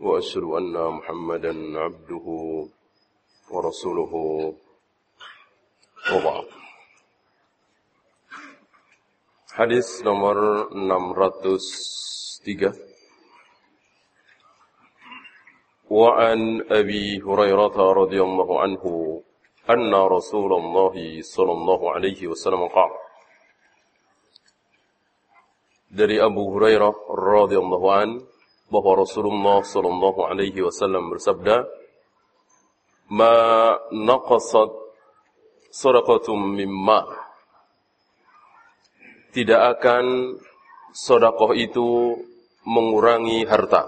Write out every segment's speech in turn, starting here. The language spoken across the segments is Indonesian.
وأشهد أن محمدا عبده ورسوله. وبعد. Hadis nomor 603 وعن أبي هريرة رضي الله عنه أن رسول الله صلى الله عليه وسلم قال dari Abu Hurairah radhiyallahu an bahwa Rasulullah sallallahu alaihi wasallam bersabda ma naqasat sadaqatum mimma. Tidak akan sedekah itu mengurangi harta.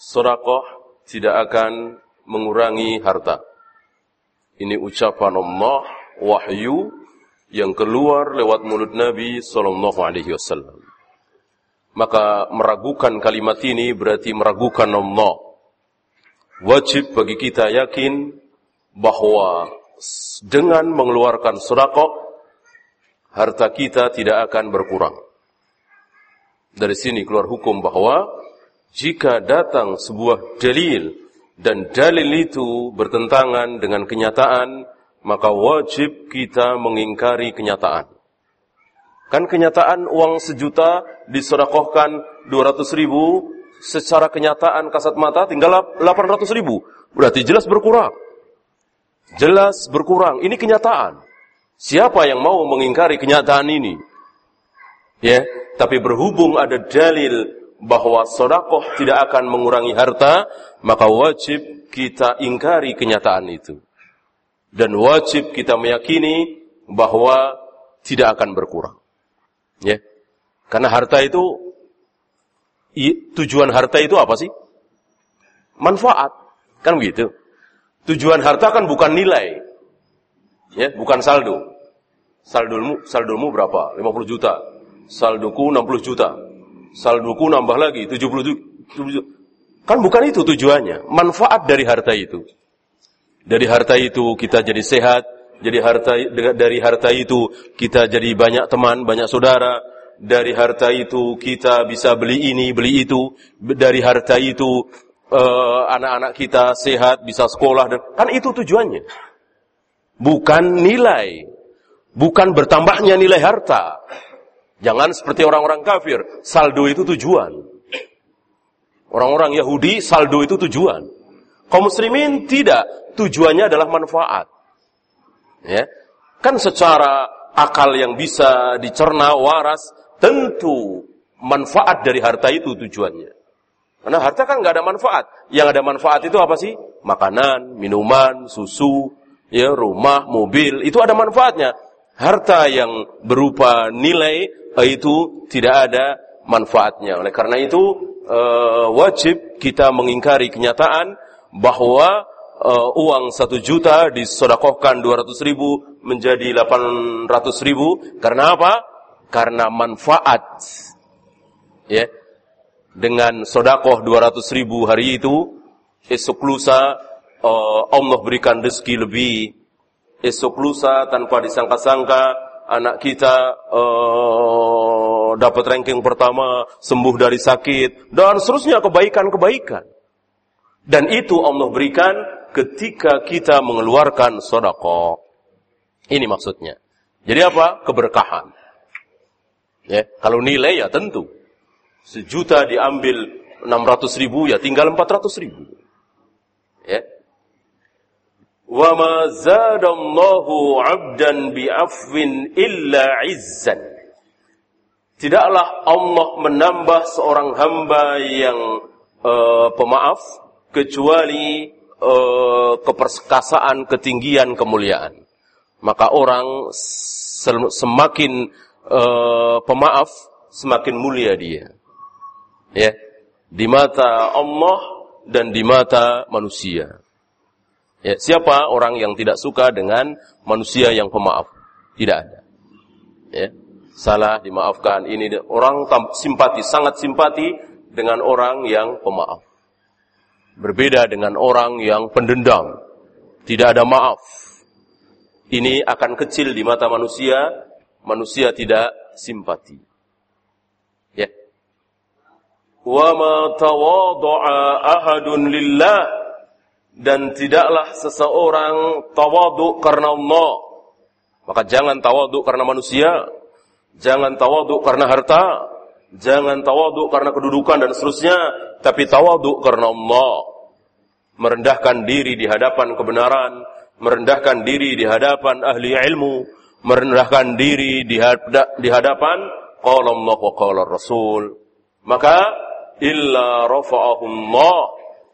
Sedekah tidak akan mengurangi harta. Ini ucapan Allah wahyu yang keluar lewat mulut Nabi sallallahu alaihi wasallam maka meragukan kalimat ini berarti meragukan Allah. Wajib bagi kita yakin bahwa dengan mengeluarkan sedekah harta kita tidak akan berkurang. Dari sini keluar hukum bahwa jika datang sebuah dalil dan dalil itu bertentangan dengan kenyataan, maka wajib kita mengingkari kenyataan. Kan kenyataan uang sejuta disodakohkan 200 ribu, secara kenyataan kasat mata tinggal 800 ribu. Berarti jelas berkurang. Jelas berkurang. Ini kenyataan. Siapa yang mau mengingkari kenyataan ini? Ya, tapi berhubung ada dalil bahwa sodakoh tidak akan mengurangi harta, maka wajib kita ingkari kenyataan itu. Dan wajib kita meyakini bahwa tidak akan berkurang. Ya. Karena harta itu tujuan harta itu apa sih? Manfaat. Kan begitu. Tujuan harta kan bukan nilai. Ya, bukan saldo. Saldomu saldomu berapa? 50 juta. Saldoku 60 juta. Saldoku nambah lagi 70 juta. Kan bukan itu tujuannya. Manfaat dari harta itu. Dari harta itu kita jadi sehat, jadi harta dari harta itu kita jadi banyak teman, banyak saudara. Dari harta itu kita bisa beli ini, beli itu. Dari harta itu anak-anak uh, kita sehat, bisa sekolah dan kan itu tujuannya. Bukan nilai. Bukan bertambahnya nilai harta. Jangan seperti orang-orang kafir, saldo itu tujuan. Orang-orang Yahudi saldo itu tujuan. Kaum muslimin tidak, tujuannya adalah manfaat. Ya. Kan secara akal yang bisa dicerna waras, tentu manfaat dari harta itu tujuannya. Karena harta kan nggak ada manfaat. Yang ada manfaat itu apa sih? Makanan, minuman, susu, ya rumah, mobil, itu ada manfaatnya. Harta yang berupa nilai itu tidak ada manfaatnya. Oleh karena itu uh, wajib kita mengingkari kenyataan bahwa uh, uang satu juta disodakohkan dua ratus ribu menjadi delapan ratus ribu karena apa? Karena manfaat. Ya, dengan sodakoh dua ratus ribu hari itu esok lusa uh, Allah berikan rezeki lebih. Esok lusa tanpa disangka-sangka anak kita uh, dapat ranking pertama, sembuh dari sakit dan seterusnya kebaikan-kebaikan. Dan itu Allah berikan ketika kita mengeluarkan sodako. Ini maksudnya. Jadi apa? Keberkahan. Ya, kalau nilai ya tentu. Sejuta diambil 600 ribu ya tinggal 400 ribu. Ya. Wa ma zadallahu 'abdan bi'afwin illa 'izzan. Tidaklah Allah menambah seorang hamba yang uh, pemaaf kecuali uh, keperkasaan, ketinggian, kemuliaan. Maka orang semakin uh, pemaaf, semakin mulia dia. Ya. di mata Allah dan di mata manusia. Ya, siapa orang yang tidak suka dengan manusia yang pemaaf? Tidak ada. Ya, salah dimaafkan. Ini orang simpati, sangat simpati dengan orang yang pemaaf. Berbeda dengan orang yang pendendam. Tidak ada maaf. Ini akan kecil di mata manusia, manusia tidak simpati. Ya. Wa ma tawadha'a ahadun lillah dan tidaklah seseorang tawadhu karena Allah. Maka jangan tawadhu karena manusia, jangan tawadhu karena harta, jangan tawadhu karena kedudukan dan seterusnya, tapi tawadhu karena Allah. Merendahkan diri di hadapan kebenaran, merendahkan diri di hadapan ahli ilmu, merendahkan diri di, di hadapan Allah wa qala Rasul. Maka illa rafa'ahullah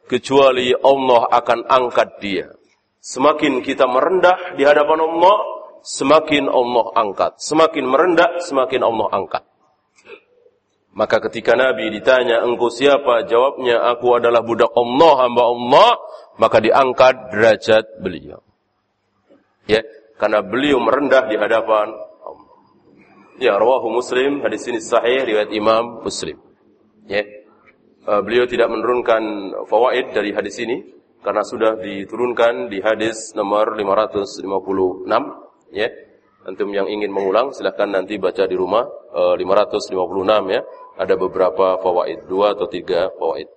kecuali Allah akan angkat dia. Semakin kita merendah di hadapan Allah, semakin Allah angkat. Semakin merendah, semakin Allah angkat. Maka ketika Nabi ditanya, engkau siapa? Jawabnya, aku adalah budak Allah, hamba Allah. Maka diangkat derajat beliau. Ya, karena beliau merendah di hadapan Allah. Ya, rawahu Muslim, hadis ini sahih riwayat Imam Muslim. Ya. Uh, beliau tidak menurunkan fawaid dari hadis ini karena sudah diturunkan di hadis nomor 556 ya. Antum yang ingin mengulang silahkan nanti baca di rumah uh, 556 ya. Ada beberapa fawaid, dua atau tiga fawaid.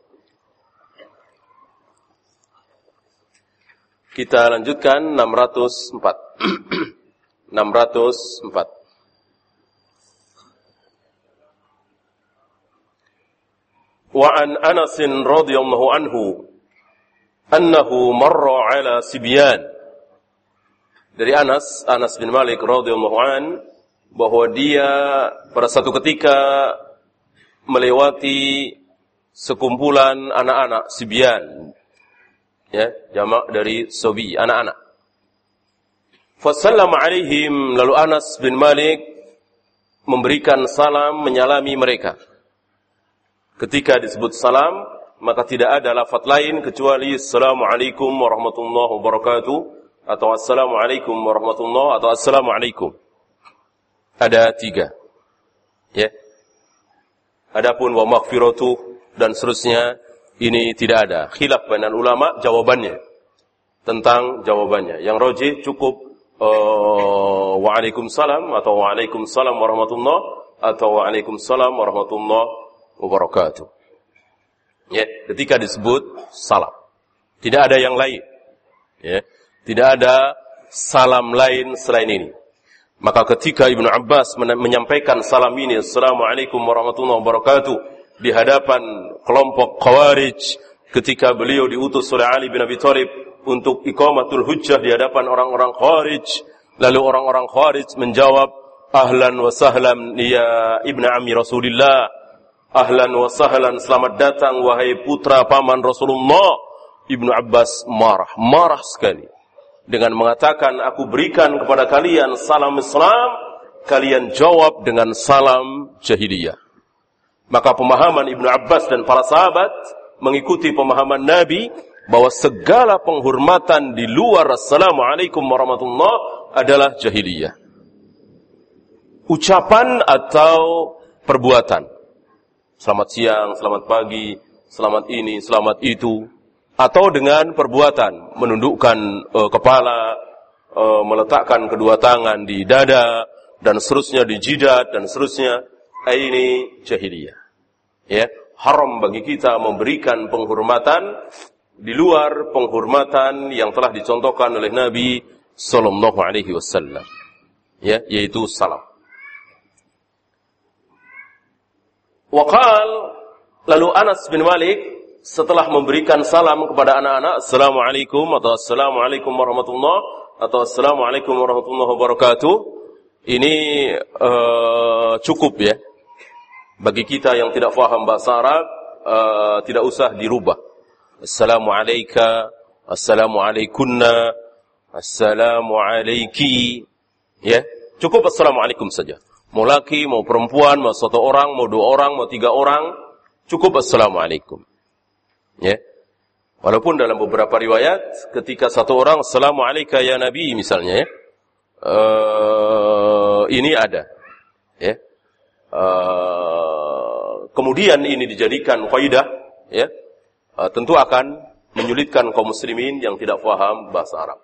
Kita lanjutkan 604. 604. وعن أنس رضي الله عنه أنه مر على سبيان dari Anas Anas bin Malik radhiyallahu an bahwa dia pada satu ketika melewati sekumpulan anak-anak Sibyan ya, jamak dari sobi, anak-anak. Fasallama alaihim, lalu Anas bin Malik memberikan salam menyalami mereka. Ketika disebut salam, maka tidak ada lafaz lain kecuali Assalamualaikum warahmatullahi wabarakatuh atau Assalamualaikum warahmatullahi atau Assalamualaikum. Ada tiga. Ya. Adapun wa maghfiratu dan seterusnya ini tidak ada. Khilaf bainal ulama jawabannya. Tentang jawabannya. Yang roji cukup uh, Waalaikumsalam atau Waalaikumsalam warahmatullah atau Waalaikumsalam warahmatullah wabarakatuh. Ya, ketika disebut salam. Tidak ada yang lain. Ya, tidak ada salam lain selain ini. Maka ketika Ibnu Abbas menyampaikan salam ini, Assalamualaikum warahmatullahi wabarakatuh, di hadapan kelompok Khawarij ketika beliau diutus oleh Ali bin Abi Thalib untuk iqamatul hujjah di hadapan orang-orang Khawarij lalu orang-orang Khawarij menjawab ahlan wa sahlan ya ibnu ammi Rasulillah. Ahlan wa sahlan selamat datang wahai putra paman Rasulullah. Ibnu Abbas marah marah sekali dengan mengatakan aku berikan kepada kalian salam Islam kalian jawab dengan salam jahiliyah maka pemahaman Ibnu Abbas dan para sahabat mengikuti pemahaman Nabi bahwa segala penghormatan di luar Assalamualaikum warahmatullah adalah jahiliyah. Ucapan atau perbuatan. Selamat siang, selamat pagi, selamat ini, selamat itu. Atau dengan perbuatan, menundukkan uh, kepala, uh, meletakkan kedua tangan di dada, dan seterusnya di jidat, dan seterusnya. Ini jahiliyah ya haram bagi kita memberikan penghormatan di luar penghormatan yang telah dicontohkan oleh Nabi sallallahu alaihi wasallam ya yaitu salam Waqal lalu Anas bin Malik setelah memberikan salam kepada anak-anak Assalamualaikum atau Assalamualaikum warahmatullah atau Assalamualaikum warahmatullahi wabarakatuh ini uh, cukup ya bagi kita yang tidak faham bahasa Arab, uh, tidak usah dirubah. Assalamualaikum, Assalamualaikunna, Assalamualaiki. Ya, cukup Assalamualaikum saja. Mau laki, mau perempuan, mau satu orang, mau dua orang, mau tiga orang, Cukup assalamualaikum. Ya. Walaupun dalam beberapa riwayat ketika satu orang assalamualaikum ya Nabi misalnya ya, uh, ini ada. Ya. Uh, kemudian ini dijadikan kaidah ya. Uh, tentu akan menyulitkan kaum muslimin yang tidak paham bahasa Arab.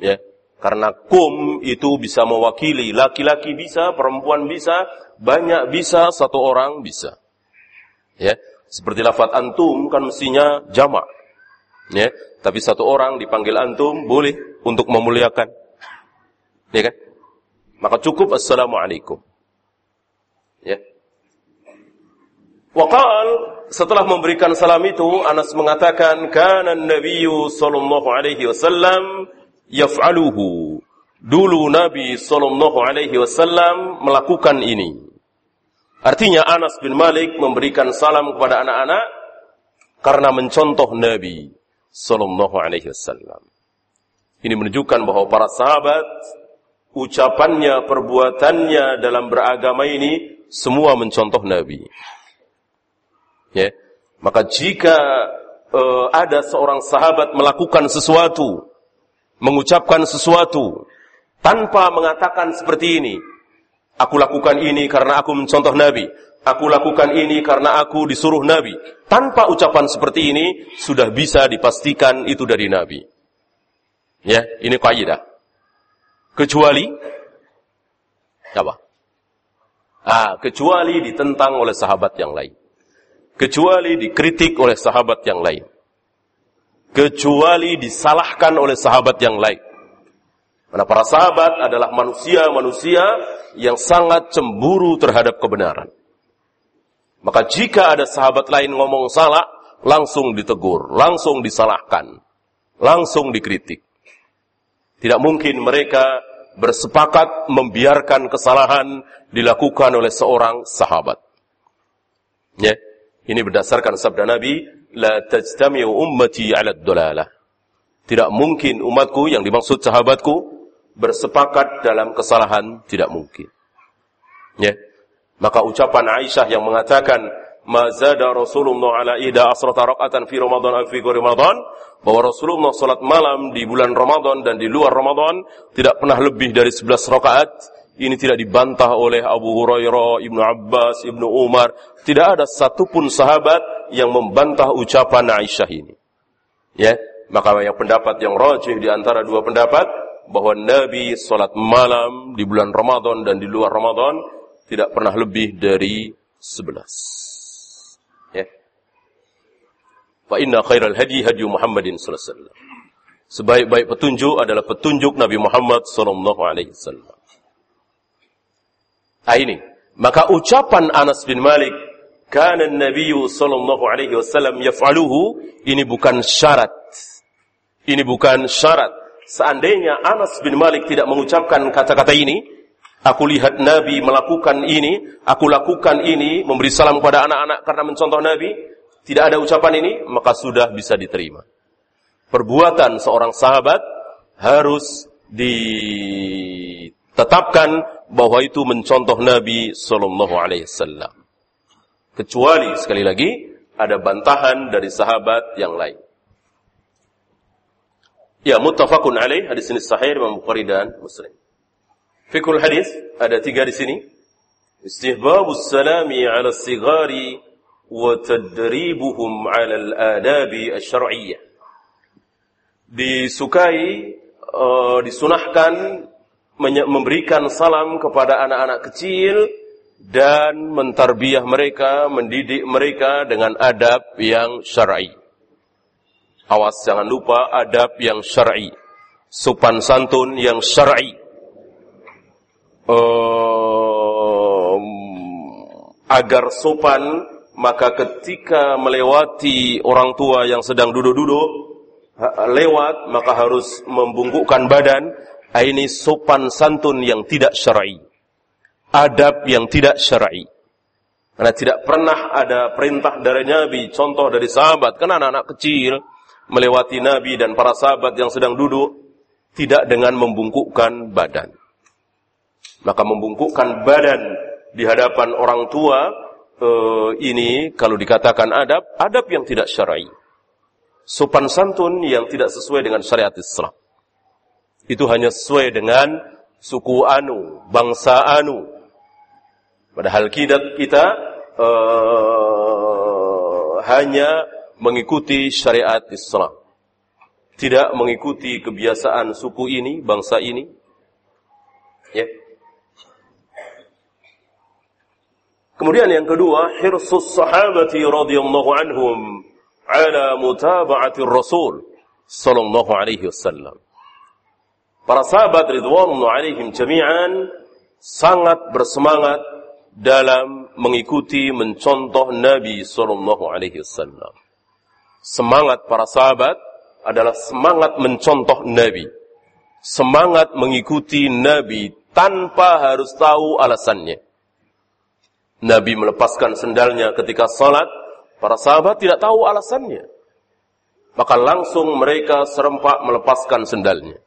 Ya. Karena kum itu bisa mewakili laki-laki bisa, perempuan bisa, banyak bisa, satu orang bisa. Ya, seperti lafaz antum kan mestinya jamak. Ya, tapi satu orang dipanggil antum boleh untuk memuliakan. Ya kan? Maka cukup assalamualaikum. Ya. Waqal setelah memberikan salam itu Anas mengatakan kana Nabi sallallahu alaihi wasallam yaf'aluhu. Dulu Nabi sallallahu alaihi wasallam melakukan ini. Artinya Anas bin Malik memberikan salam kepada anak-anak karena mencontoh Nabi sallallahu alaihi wasallam. Ini menunjukkan bahwa para sahabat ucapannya, perbuatannya dalam beragama ini semua mencontoh Nabi. Ya. Maka jika uh, ada seorang sahabat melakukan sesuatu mengucapkan sesuatu tanpa mengatakan seperti ini. Aku lakukan ini karena aku mencontoh Nabi. Aku lakukan ini karena aku disuruh Nabi. Tanpa ucapan seperti ini, sudah bisa dipastikan itu dari Nabi. Ya, ini kaidah. Kecuali, apa? Ah, kecuali ditentang oleh sahabat yang lain. Kecuali dikritik oleh sahabat yang lain kecuali disalahkan oleh sahabat yang lain. Karena para sahabat adalah manusia-manusia yang sangat cemburu terhadap kebenaran. Maka jika ada sahabat lain ngomong salah, langsung ditegur, langsung disalahkan, langsung dikritik. Tidak mungkin mereka bersepakat membiarkan kesalahan dilakukan oleh seorang sahabat. Ya, ini berdasarkan sabda Nabi, la tajtami'u ummati 'ala dolalah. Tidak mungkin umatku yang dimaksud sahabatku bersepakat dalam kesalahan, tidak mungkin. Ya. Maka ucapan Aisyah yang mengatakan mazada Rasulullah ala ida asrata raqatan fi Ramadan fi Ramadan bahwa Rasulullah salat malam di bulan Ramadan dan di luar Ramadan tidak pernah lebih dari 11 rakaat ini tidak dibantah oleh Abu Hurairah, Ibnu Abbas, Ibnu Umar. Tidak ada satupun sahabat yang membantah ucapan Aisyah ini. Ya, maka yang pendapat yang rajih di antara dua pendapat bahwa Nabi salat malam di bulan Ramadan dan di luar Ramadan tidak pernah lebih dari sebelas. Ya. Fa inna khairal hadi hadi Muhammadin sallallahu alaihi wasallam. Sebaik-baik petunjuk adalah petunjuk Nabi Muhammad sallallahu alaihi wasallam. Nah ini. Maka ucapan Anas bin Malik, kana Nabi sallallahu alaihi wasallam yaf'aluhu, ini bukan syarat. Ini bukan syarat. Seandainya Anas bin Malik tidak mengucapkan kata-kata ini, aku lihat Nabi melakukan ini, aku lakukan ini, memberi salam kepada anak-anak karena mencontoh Nabi, tidak ada ucapan ini, maka sudah bisa diterima. Perbuatan seorang sahabat harus ditetapkan bahwa itu mencontoh Nabi Sallallahu Alaihi Wasallam. Kecuali sekali lagi ada bantahan dari sahabat yang lain. Ya, muttafaqun alaih hadis ini sahih Imam Bukhari dan Muslim. Fikul hadis ada tiga di sini. Istihbabus salami ala sigari wa tadribuhum ala al-adabi asy-syar'iyyah. Disukai uh, disunahkan memberikan salam kepada anak-anak kecil dan mentarbiah mereka, mendidik mereka dengan adab yang syar'i. Awas jangan lupa adab yang syar'i. Sopan santun yang syar'i. Um, agar sopan maka ketika melewati orang tua yang sedang duduk-duduk lewat maka harus membungkukkan badan ini sopan santun yang tidak syar'i. Adab yang tidak syar'i. Karena tidak pernah ada perintah dari Nabi, contoh dari sahabat, kan anak-anak kecil melewati Nabi dan para sahabat yang sedang duduk tidak dengan membungkukkan badan. Maka membungkukkan badan di hadapan orang tua uh, ini kalau dikatakan adab, adab yang tidak syar'i. Sopan santun yang tidak sesuai dengan syariat Islam. Itu hanya sesuai dengan suku anu, bangsa anu. Padahal kita, kita uh, hanya mengikuti syariat Islam. Tidak mengikuti kebiasaan suku ini, bangsa ini. Ya. Kemudian yang kedua, hirsus sahabati radhiyallahu anhum ala mutaba'ati Rasul sallallahu alaihi wasallam. Para sahabat ridwanullah alaihim jami'an sangat bersemangat dalam mengikuti mencontoh Nabi sallallahu alaihi wasallam. Semangat para sahabat adalah semangat mencontoh Nabi. Semangat mengikuti Nabi tanpa harus tahu alasannya. Nabi melepaskan sendalnya ketika salat, para sahabat tidak tahu alasannya. Maka langsung mereka serempak melepaskan sendalnya.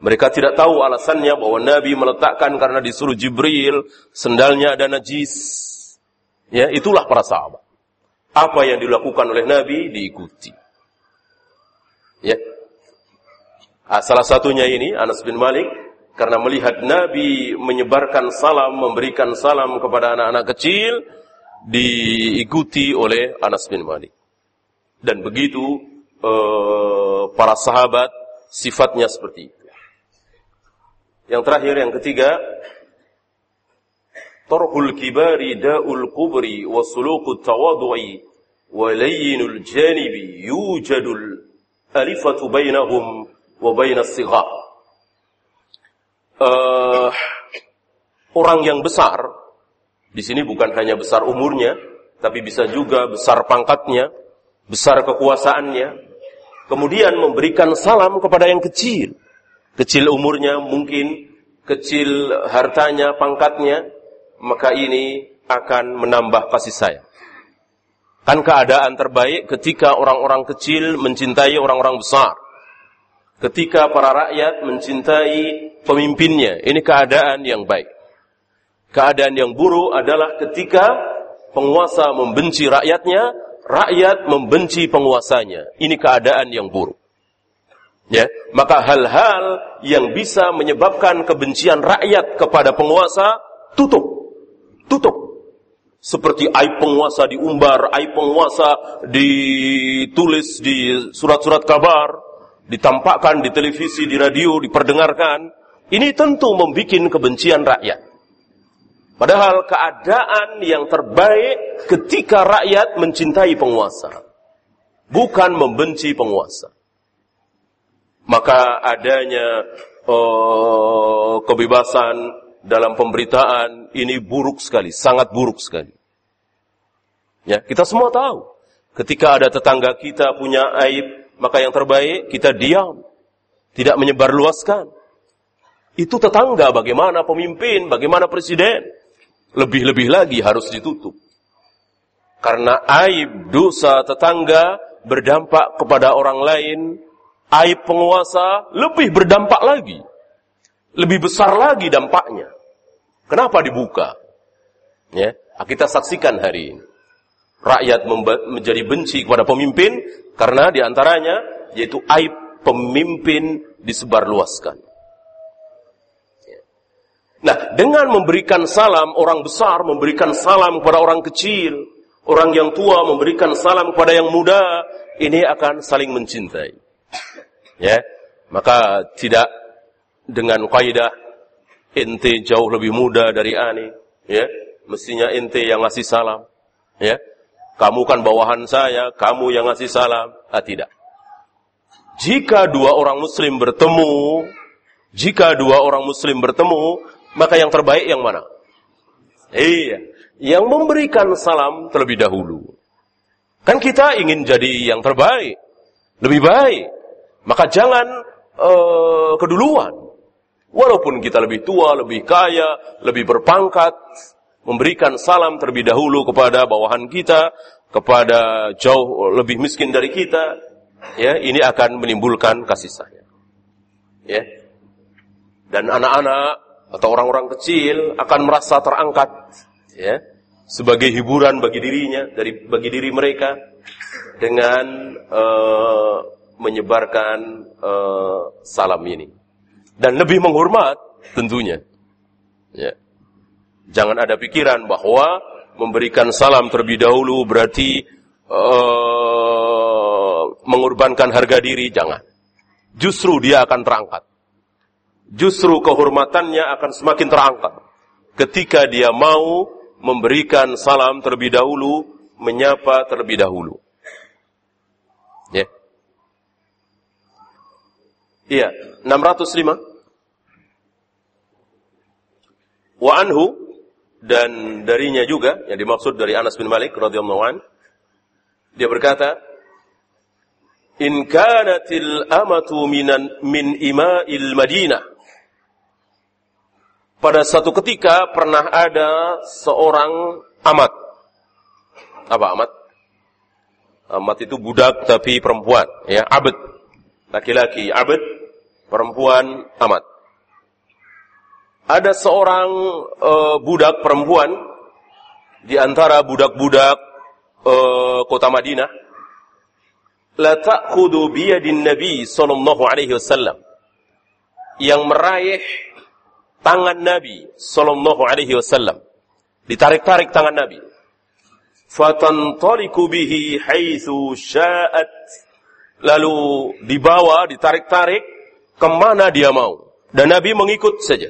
Mereka tidak tahu alasannya bahwa Nabi meletakkan karena disuruh Jibril, sendalnya ada najis. Ya, itulah para sahabat. Apa yang dilakukan oleh Nabi diikuti. Ya. Ah, salah satunya ini Anas bin Malik karena melihat Nabi menyebarkan salam, memberikan salam kepada anak-anak kecil, diikuti oleh Anas bin Malik. Dan begitu eh, para sahabat sifatnya seperti itu. Yang terakhir yang ketiga, tarhul kibari da'ul kubri wa suluqut tawadu'i janibi yujadul alifatu bainahum wa bainas sighar. Uh, orang yang besar di sini bukan hanya besar umurnya, tapi bisa juga besar pangkatnya, besar kekuasaannya, kemudian memberikan salam kepada yang kecil kecil umurnya mungkin, kecil hartanya, pangkatnya, maka ini akan menambah kasih sayang. Kan keadaan terbaik ketika orang-orang kecil mencintai orang-orang besar. Ketika para rakyat mencintai pemimpinnya. Ini keadaan yang baik. Keadaan yang buruk adalah ketika penguasa membenci rakyatnya, rakyat membenci penguasanya. Ini keadaan yang buruk. Ya, maka hal-hal yang bisa menyebabkan kebencian rakyat kepada penguasa tutup. Tutup. Seperti aib penguasa diumbar, aib penguasa ditulis di surat-surat kabar, ditampakkan di televisi, di radio, diperdengarkan. Ini tentu membuat kebencian rakyat. Padahal keadaan yang terbaik ketika rakyat mencintai penguasa. Bukan membenci penguasa maka adanya uh, kebebasan dalam pemberitaan ini buruk sekali, sangat buruk sekali. Ya, kita semua tahu. Ketika ada tetangga kita punya aib, maka yang terbaik kita diam, tidak menyebarluaskan. Itu tetangga, bagaimana pemimpin, bagaimana presiden. Lebih-lebih lagi harus ditutup. Karena aib dosa tetangga berdampak kepada orang lain aib penguasa lebih berdampak lagi. Lebih besar lagi dampaknya. Kenapa dibuka? Ya, kita saksikan hari ini. Rakyat menjadi benci kepada pemimpin karena di antaranya yaitu aib pemimpin disebarluaskan. Ya. Nah, dengan memberikan salam orang besar, memberikan salam kepada orang kecil, orang yang tua memberikan salam kepada yang muda, ini akan saling mencintai ya maka tidak dengan kaidah ente jauh lebih muda dari ani ya. Mestinya ente yang ngasih salam ya. Kamu kan bawahan saya kamu yang ngasih salam. Ah tidak. Jika dua orang muslim bertemu jika dua orang muslim bertemu maka yang terbaik yang mana? Iya. Yang memberikan salam terlebih dahulu. Kan kita ingin jadi yang terbaik lebih baik. Maka jangan uh, keduluan. Walaupun kita lebih tua, lebih kaya, lebih berpangkat, memberikan salam terlebih dahulu kepada bawahan kita, kepada jauh lebih miskin dari kita, ya, ini akan menimbulkan kasih sayang. Ya. Dan anak-anak atau orang-orang kecil akan merasa terangkat, ya. sebagai hiburan bagi dirinya dari bagi diri mereka dengan uh, menyebarkan uh, salam ini dan lebih menghormat tentunya ya jangan ada pikiran bahwa memberikan salam terlebih dahulu berarti uh, mengorbankan harga diri jangan justru dia akan terangkat justru kehormatannya akan semakin terangkat ketika dia mau memberikan salam terlebih dahulu, menyapa terlebih dahulu. Ya. Iya, 605. Wa anhu dan darinya juga yang dimaksud dari Anas bin Malik radhiyallahu an dia berkata in kanatil amatu minan min ima'il madinah pada satu ketika pernah ada seorang amat. Apa amat? Amat itu budak tapi perempuan, ya, abad. Laki-laki abad, perempuan amat. Ada seorang uh, budak perempuan di antara budak-budak uh, kota Madinah la ta'khudhu biyadin nabi sallallahu alaihi wasallam yang meraih tangan Nabi sallallahu alaihi wasallam. Ditarik-tarik tangan Nabi. Fatantaliku bihi haitsu sya'at. Lalu dibawa, ditarik-tarik ke mana dia mau. Dan Nabi mengikut saja.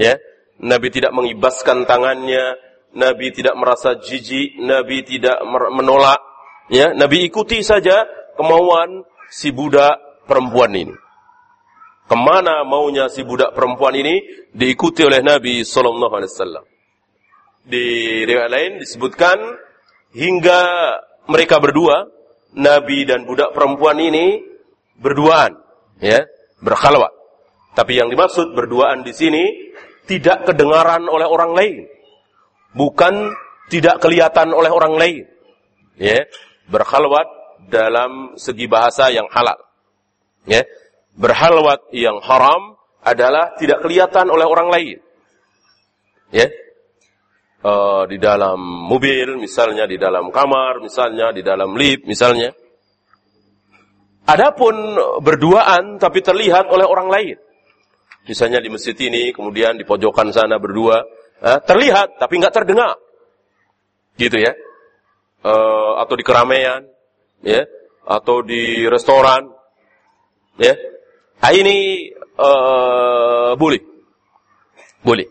Ya, Nabi tidak mengibaskan tangannya, Nabi tidak merasa jijik, Nabi tidak menolak, ya, Nabi ikuti saja kemauan si budak perempuan ini. Ke mana maunya si budak perempuan ini diikuti oleh Nabi Sallallahu Alaihi Wasallam. Di riwayat lain disebutkan hingga mereka berdua, Nabi dan budak perempuan ini berduaan, ya, berkhalwat. Tapi yang dimaksud berduaan di sini tidak kedengaran oleh orang lain, bukan tidak kelihatan oleh orang lain, ya, berkhalwat dalam segi bahasa yang halal, ya berhalwat yang haram adalah tidak kelihatan oleh orang lain. Ya. Uh, di dalam mobil misalnya, di dalam kamar misalnya, di dalam lift misalnya. Adapun berduaan tapi terlihat oleh orang lain. Misalnya di masjid ini, kemudian di pojokan sana berdua, uh, terlihat tapi nggak terdengar. Gitu ya. Uh, atau di keramaian, ya, atau di restoran, ya, Nah, ini uh, boleh. Boleh.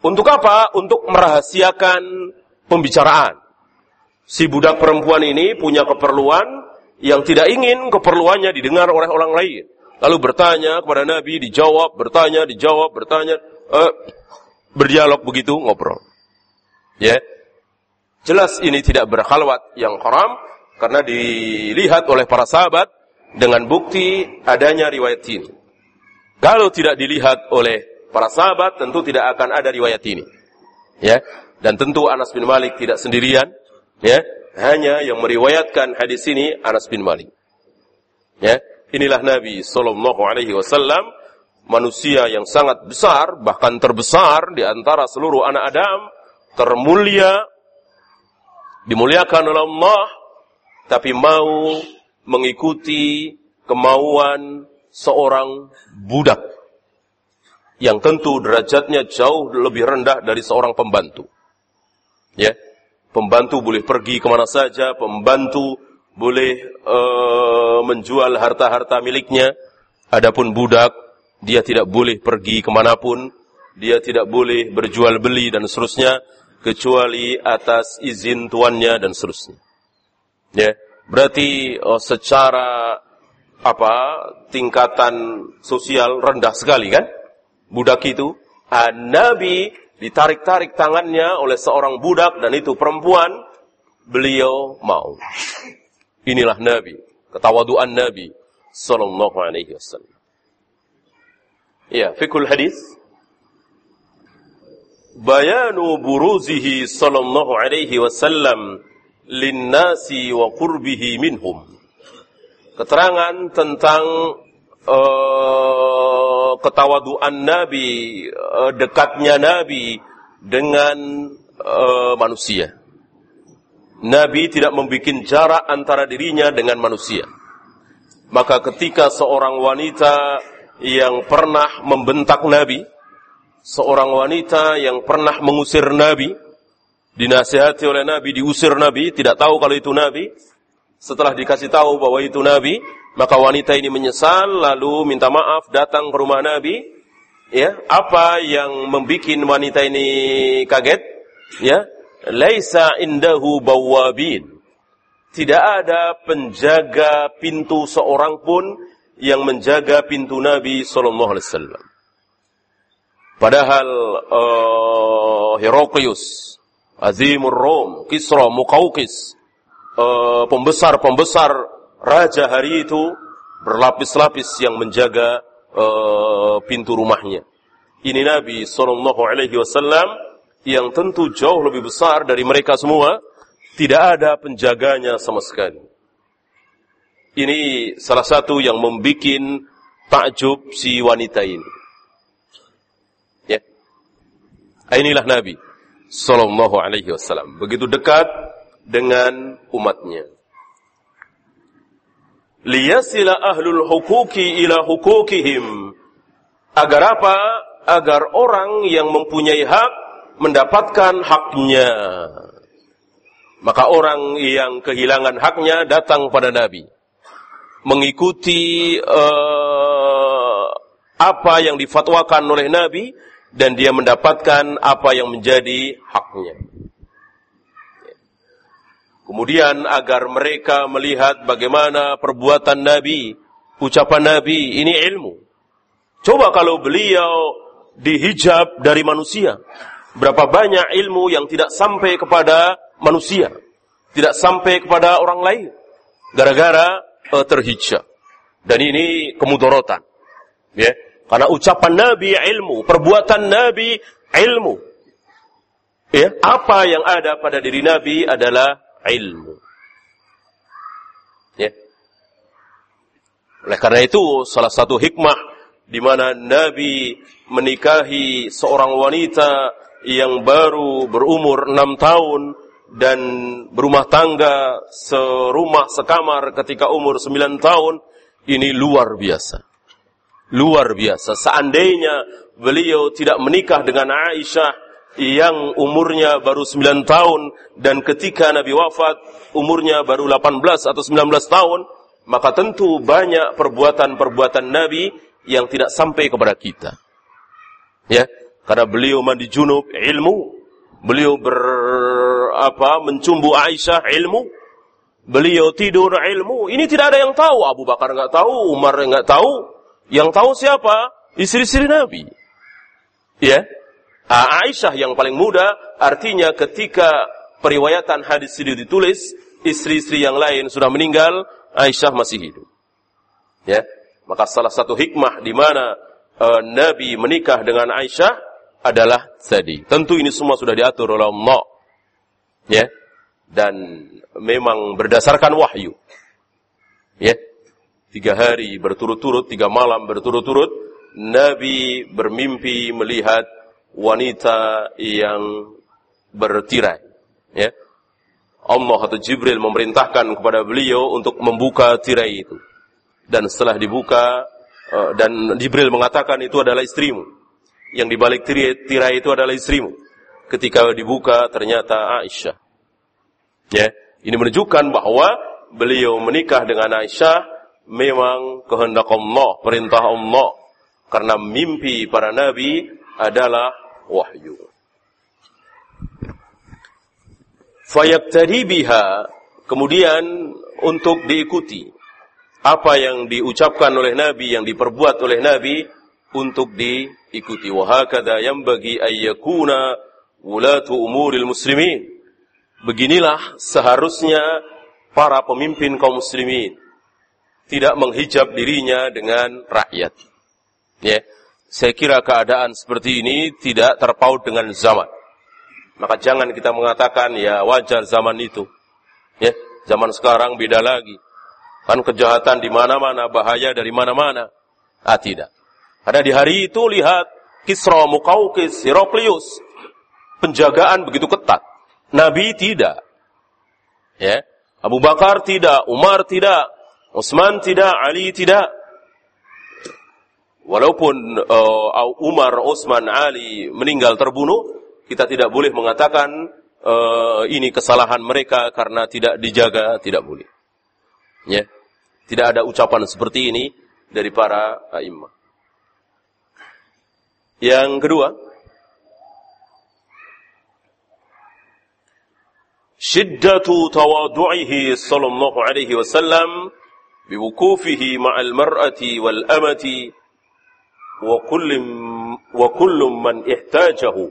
Untuk apa? Untuk merahasiakan pembicaraan. Si budak perempuan ini punya keperluan yang tidak ingin keperluannya didengar oleh orang lain. Lalu bertanya kepada Nabi, dijawab, bertanya, dijawab, bertanya, uh, berdialog begitu, ngobrol. Ya, jelas ini tidak berkhalwat yang haram karena dilihat oleh para sahabat dengan bukti adanya riwayat ini. Kalau tidak dilihat oleh para sahabat, tentu tidak akan ada riwayat ini. Ya, dan tentu Anas bin Malik tidak sendirian, ya, hanya yang meriwayatkan hadis ini Anas bin Malik. Ya, inilah Nabi Sallallahu Alaihi Wasallam, manusia yang sangat besar, bahkan terbesar di antara seluruh anak Adam, termulia, dimuliakan oleh Allah, tapi mau mengikuti kemauan seorang budak yang tentu derajatnya jauh lebih rendah dari seorang pembantu. Ya, pembantu boleh pergi ke mana saja, pembantu boleh uh, menjual harta-harta miliknya. Adapun budak, dia tidak boleh pergi ke mana pun, dia tidak boleh berjual beli dan seterusnya, kecuali atas izin tuannya dan seterusnya. Ya, Berarti oh, secara apa tingkatan sosial rendah sekali kan? Budak itu, ah, Nabi ditarik-tarik tangannya oleh seorang budak dan itu perempuan, beliau mau. Inilah Nabi, ketawaduan Nabi sallallahu alaihi wasallam. Ya, fikul hadis bayanu buruzihi sallallahu alaihi wasallam linnasi wa qurbihi minhum. Keterangan tentang uh, ketawaduan Nabi, uh, dekatnya Nabi dengan uh, manusia. Nabi tidak membuat jarak antara dirinya dengan manusia. Maka ketika seorang wanita yang pernah membentak Nabi, seorang wanita yang pernah mengusir Nabi, dinasihati oleh Nabi, diusir Nabi, tidak tahu kalau itu Nabi, setelah dikasih tahu bahwa itu Nabi, maka wanita ini menyesal, lalu minta maaf, datang ke rumah Nabi, ya, apa yang membuat wanita ini kaget? Ya, laisa indahu bawabin. Tidak ada penjaga pintu seorang pun yang menjaga pintu Nabi sallallahu alaihi wasallam. Padahal uh, Heraklius, Azimur Rom, Kisra, Muqawqis, uh, pembesar-pembesar raja hari itu berlapis-lapis yang menjaga uh, pintu rumahnya. Ini Nabi sallallahu alaihi wasallam yang tentu jauh lebih besar dari mereka semua, tidak ada penjaganya sama sekali. Ini salah satu yang membuat takjub si wanita ini. Ya. Inilah Nabi sallallahu alaihi wasallam. Begitu dekat dengan umatnya. Liyasila ahlul hukuki ila hukukihim. Agar apa? Agar orang yang mempunyai hak mendapatkan haknya. Maka orang yang kehilangan haknya datang pada Nabi. Mengikuti uh, apa yang difatwakan oleh Nabi dan dia mendapatkan apa yang menjadi haknya. Kemudian agar mereka melihat bagaimana perbuatan Nabi, ucapan Nabi, ini ilmu. Coba kalau beliau dihijab dari manusia, Berapa banyak ilmu yang tidak sampai kepada manusia, tidak sampai kepada orang lain, gara-gara uh, terhijab. Dan ini kemudorotan. Ya, karena ucapan Nabi ilmu, perbuatan Nabi ilmu. Ya, apa yang ada pada diri Nabi adalah ilmu. Ya. Oleh karena itu, salah satu hikmah di mana Nabi menikahi seorang wanita yang baru berumur enam tahun dan berumah tangga serumah sekamar ketika umur sembilan tahun ini luar biasa. Luar biasa. Seandainya beliau tidak menikah dengan Aisyah yang umurnya baru sembilan tahun dan ketika Nabi wafat umurnya baru 18 atau 19 tahun, maka tentu banyak perbuatan-perbuatan Nabi yang tidak sampai kepada kita. Ya, karena beliau mandi junub ilmu, beliau ber apa mencumbu Aisyah ilmu, beliau tidur ilmu. Ini tidak ada yang tahu. Abu Bakar nggak tahu, Umar nggak tahu. Yang tahu siapa? Istri-istri Nabi. Ya. Aisyah yang paling muda, artinya ketika periwayatan hadis ini ditulis, istri-istri yang lain sudah meninggal, Aisyah masih hidup. Ya. Maka salah satu hikmah di mana uh, Nabi menikah dengan Aisyah adalah tadi. Tentu ini semua sudah diatur oleh Allah. Ya. Dan memang berdasarkan wahyu. Ya. Tiga hari berturut-turut, tiga malam berturut-turut, Nabi bermimpi melihat wanita yang bertirai. Ya. Allah atau Jibril memerintahkan kepada beliau untuk membuka tirai itu. Dan setelah dibuka, eh, dan Jibril mengatakan itu adalah istrimu yang dibalik tirai, tirai itu adalah istrimu. Ketika dibuka ternyata Aisyah. Ya, ini menunjukkan bahwa beliau menikah dengan Aisyah memang kehendak Allah, perintah Allah. Karena mimpi para nabi adalah wahyu. Fayaktadi biha, kemudian untuk diikuti. Apa yang diucapkan oleh Nabi, yang diperbuat oleh Nabi, untuk diikuti. Wahakada yang bagi ayyakuna wulatu umuril muslimin. Beginilah seharusnya para pemimpin kaum muslimin tidak menghijab dirinya dengan rakyat. Ya, saya kira keadaan seperti ini tidak terpaut dengan zaman. Maka jangan kita mengatakan ya wajar zaman itu. Ya, zaman sekarang beda lagi. Kan kejahatan di mana-mana, bahaya dari mana-mana. Ah tidak. Karena di hari itu lihat Kisra Mukaukis, Heraklius. penjagaan begitu ketat. Nabi tidak. Ya. Abu Bakar tidak, Umar tidak, Utsman tidak, Ali tidak. Walaupun uh, Umar, Utsman, Ali meninggal terbunuh, kita tidak boleh mengatakan uh, ini kesalahan mereka karena tidak dijaga, tidak boleh. Ya. Tidak ada ucapan seperti ini dari para imam. Yang kedua, shiddatu tawadu'ihi sallallahu alaihi wasallam biwukufihi ma'al mar'ati wal amati wa kulli wa kullu man ihtajahu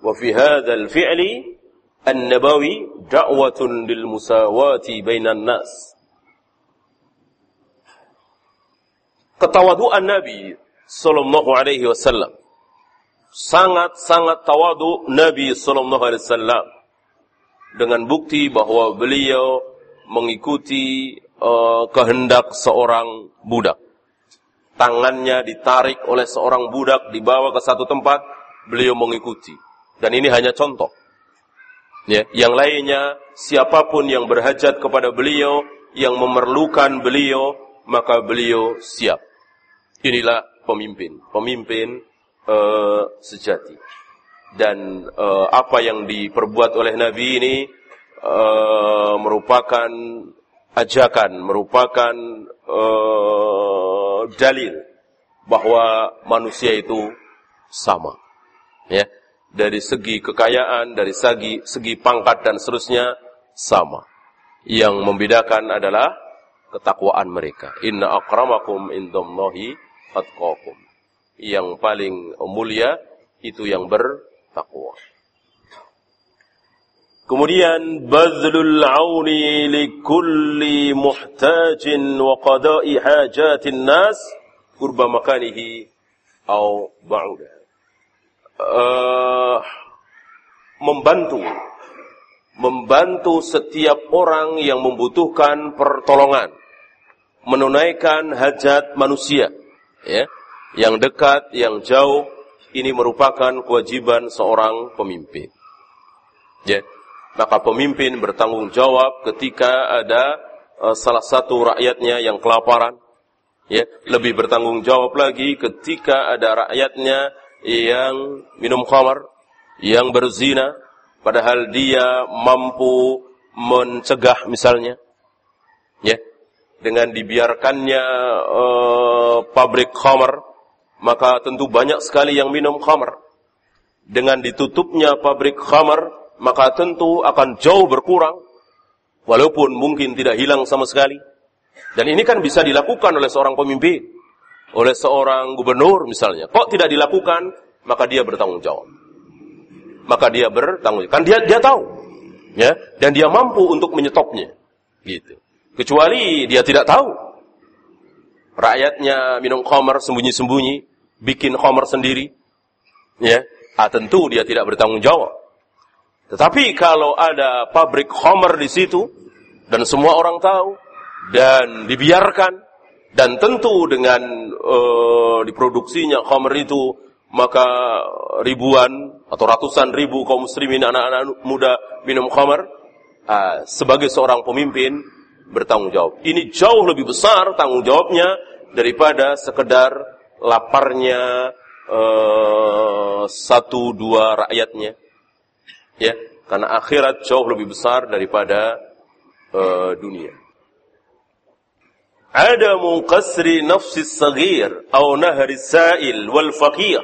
wa fi hadha al an-nabawi da'watun lil musawati bainan nas ketawaduan nabi sallallahu alaihi wasallam sangat-sangat tawadu Nabi Sallallahu Alaihi Wasallam dengan bukti bahwa beliau mengikuti uh, kehendak seorang budak tangannya ditarik oleh seorang budak dibawa ke satu tempat, beliau mengikuti. Dan ini hanya contoh. Ya, yang lainnya siapa pun yang berhajat kepada beliau, yang memerlukan beliau, maka beliau siap. Inilah pemimpin, pemimpin uh, sejati. Dan uh, apa yang diperbuat oleh Nabi ini uh, merupakan ajakan, merupakan uh, dalil bahwa manusia itu sama. Ya, dari segi kekayaan, dari segi segi pangkat dan seterusnya sama. Yang membedakan adalah ketakwaan mereka. Inna akramakum indallahi atqakum. Yang paling mulia itu yang bertakwa. Kemudian bazlul auni li kulli muhtajin wa qada'i hajatin nas qurba makanihi au ba'uda. Uh, membantu membantu setiap orang yang membutuhkan pertolongan menunaikan hajat manusia ya yang dekat yang jauh ini merupakan kewajiban seorang pemimpin. Ya. Maka pemimpin bertanggung jawab ketika ada uh, salah satu rakyatnya yang kelaparan. Ya. Lebih bertanggung jawab lagi ketika ada rakyatnya yang minum khamar yang berzina padahal dia mampu mencegah misalnya. Ya. Dengan dibiarkannya uh, pabrik khamar maka tentu banyak sekali yang minum khamar dengan ditutupnya pabrik khamar maka tentu akan jauh berkurang, walaupun mungkin tidak hilang sama sekali. Dan ini kan bisa dilakukan oleh seorang pemimpin, oleh seorang gubernur misalnya. Kok tidak dilakukan, maka dia bertanggung jawab. Maka dia bertanggung jawab. Kan dia dia tahu, ya, dan dia mampu untuk menyetopnya, gitu. Kecuali dia tidak tahu, rakyatnya minum khamar sembunyi-sembunyi, bikin khamar sendiri, ya, ah, tentu dia tidak bertanggung jawab. Tetapi kalau ada pabrik Homer di situ dan semua orang tahu dan dibiarkan dan tentu dengan uh, diproduksinya Homer itu maka ribuan atau ratusan ribu kaum muslimin anak-anak muda minum Homer uh, sebagai seorang pemimpin bertanggung jawab. Ini jauh lebih besar tanggung jawabnya daripada sekedar laparnya uh, satu dua rakyatnya. Ya karena akhirat jauh lebih besar daripada uh, dunia. Ada qasri nafsi saghir atau nahri sa'il wal faqir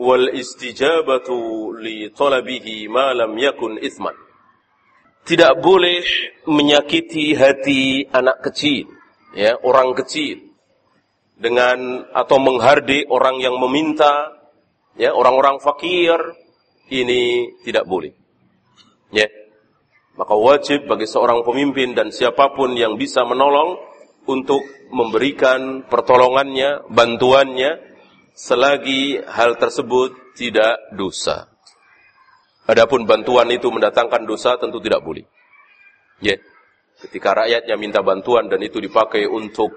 wal istijabatu li talabihi ma lam yakun ithman. Tidak boleh menyakiti hati anak kecil ya orang kecil dengan atau menghardik orang yang meminta ya orang-orang fakir ini tidak boleh. Ya. Maka wajib bagi seorang pemimpin dan siapa pun yang bisa menolong untuk memberikan pertolongannya, bantuannya selagi hal tersebut tidak dosa. Adapun bantuan itu mendatangkan dosa tentu tidak boleh. Ya. Ketika rakyatnya minta bantuan dan itu dipakai untuk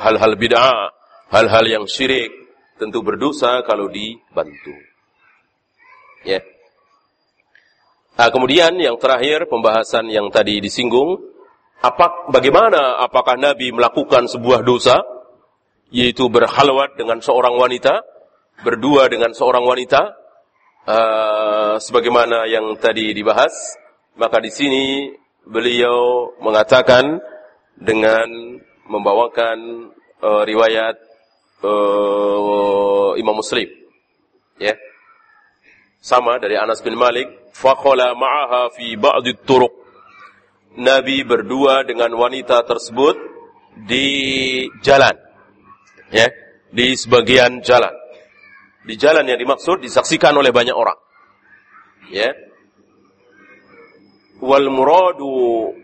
hal-hal uh, bid'ah, hal-hal yang syirik, tentu berdosa kalau dibantu. Ya. Nah, kemudian yang terakhir pembahasan yang tadi disinggung, apa bagaimana apakah Nabi melakukan sebuah dosa yaitu berhalwat dengan seorang wanita, berdua dengan seorang wanita uh, sebagaimana yang tadi dibahas, maka di sini beliau mengatakan dengan membawakan uh, riwayat uh, Imam Muslim ya sama dari Anas bin Malik faqala ma'aha fi ba'di turuq. Nabi berdua dengan wanita tersebut di jalan. Ya, di sebagian jalan. Di jalan yang dimaksud disaksikan oleh banyak orang. Ya. Wal muradu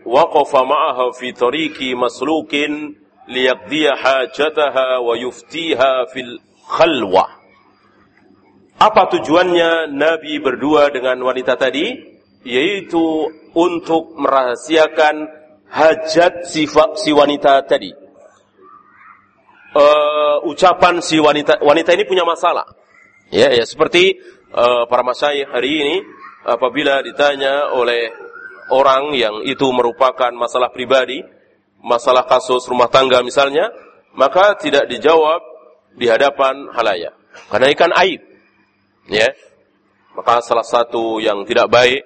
waqafa ma'aha fi tariqi maslukin liyaqdiya hajataha wa yuftiha fil khalwah. Apa tujuannya Nabi berdua dengan wanita tadi? Yaitu untuk merahasiakan hajat si, si wanita tadi. Uh, ucapan si wanita wanita ini punya masalah. Ya, ya seperti uh, para masyayikh hari ini apabila ditanya oleh orang yang itu merupakan masalah pribadi, masalah kasus rumah tangga misalnya, maka tidak dijawab di hadapan halayak. Karena ikan aib ya. Maka salah satu yang tidak baik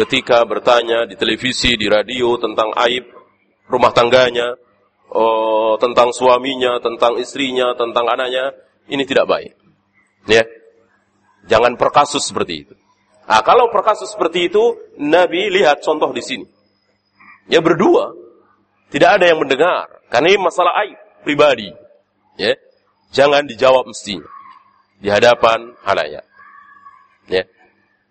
ketika bertanya di televisi di radio tentang aib rumah tangganya oh, tentang suaminya tentang istrinya tentang anaknya ini tidak baik ya. Jangan perkasus seperti itu nah, kalau perkasus seperti itu Nabi lihat contoh di sini ya berdua tidak ada yang mendengar karena ini masalah aib pribadi ya jangan dijawab mestinya di hadapan halayak Ya.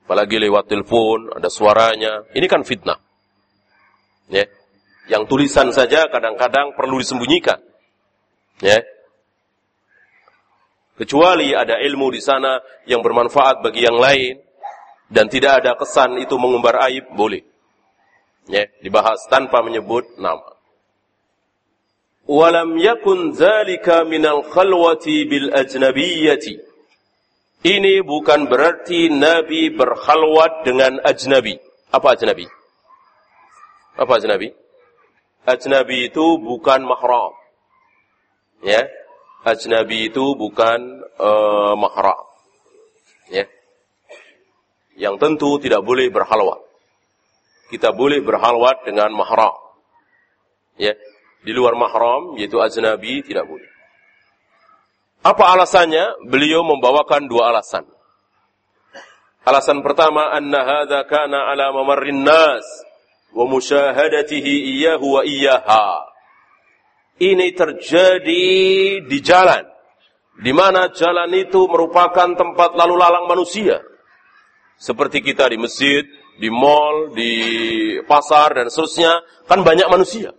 Apalagi lewat telepon, ada suaranya. Ini kan fitnah. Ya. Yang tulisan saja kadang-kadang perlu disembunyikan. Ya. Kecuali ada ilmu di sana yang bermanfaat bagi yang lain dan tidak ada kesan itu mengumbar aib, boleh. Ya, dibahas tanpa menyebut nama. Walam yakun zalika minal khalwati bil ajnabiyyati ini bukan berarti Nabi berkhalwat dengan ajnabi. Apa ajnabi? Apa ajnabi? Ajnabi itu bukan mahram. Ya. Ajnabi itu bukan uh, mahram. Ya. Yang tentu tidak boleh berhalwat. Kita boleh berhalwat dengan mahram. Ya. Di luar mahram yaitu ajnabi tidak boleh. Apa alasannya? Beliau membawakan dua alasan. Alasan pertama, anna hadha kana ala mamarrin nas wa musyahadatihi iyyahu wa iyyaha. Ini terjadi di jalan di mana jalan itu merupakan tempat lalu lalang manusia. Seperti kita di masjid, di mall, di pasar dan seterusnya, kan banyak manusia.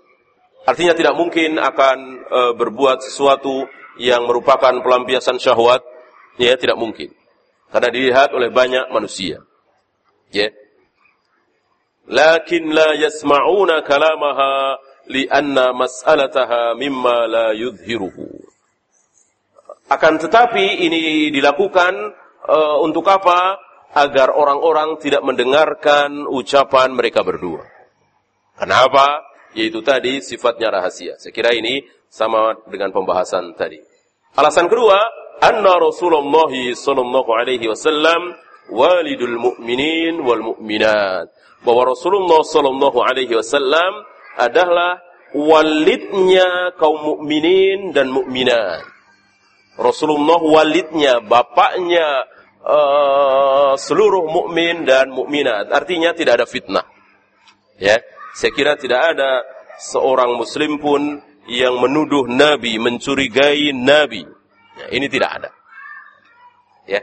Artinya tidak mungkin akan e, berbuat sesuatu yang merupakan pelampiasan syahwat, ya tidak mungkin. Karena dilihat oleh banyak manusia. Ya. Lakin la yasma'una kalamaha lianna mas'alataha mimma la yudhiruhu. Akan tetapi ini dilakukan uh, untuk apa? Agar orang-orang tidak mendengarkan ucapan mereka berdua. Kenapa? Yaitu tadi sifatnya rahasia. Saya kira ini sama dengan pembahasan tadi. Alasan kedua, anna Rasulullah sallallahu alaihi wasallam walidul mu'minin wal mu'minat. Bahwa Rasulullah sallallahu alaihi wasallam adalah walidnya kaum mukminin dan mukminat. Rasulullah walidnya, bapaknya uh, seluruh mukmin dan mukminat. Artinya tidak ada fitnah. Ya, saya kira tidak ada seorang muslim pun yang menuduh Nabi, mencurigai Nabi. Ya, ini tidak ada. Ya.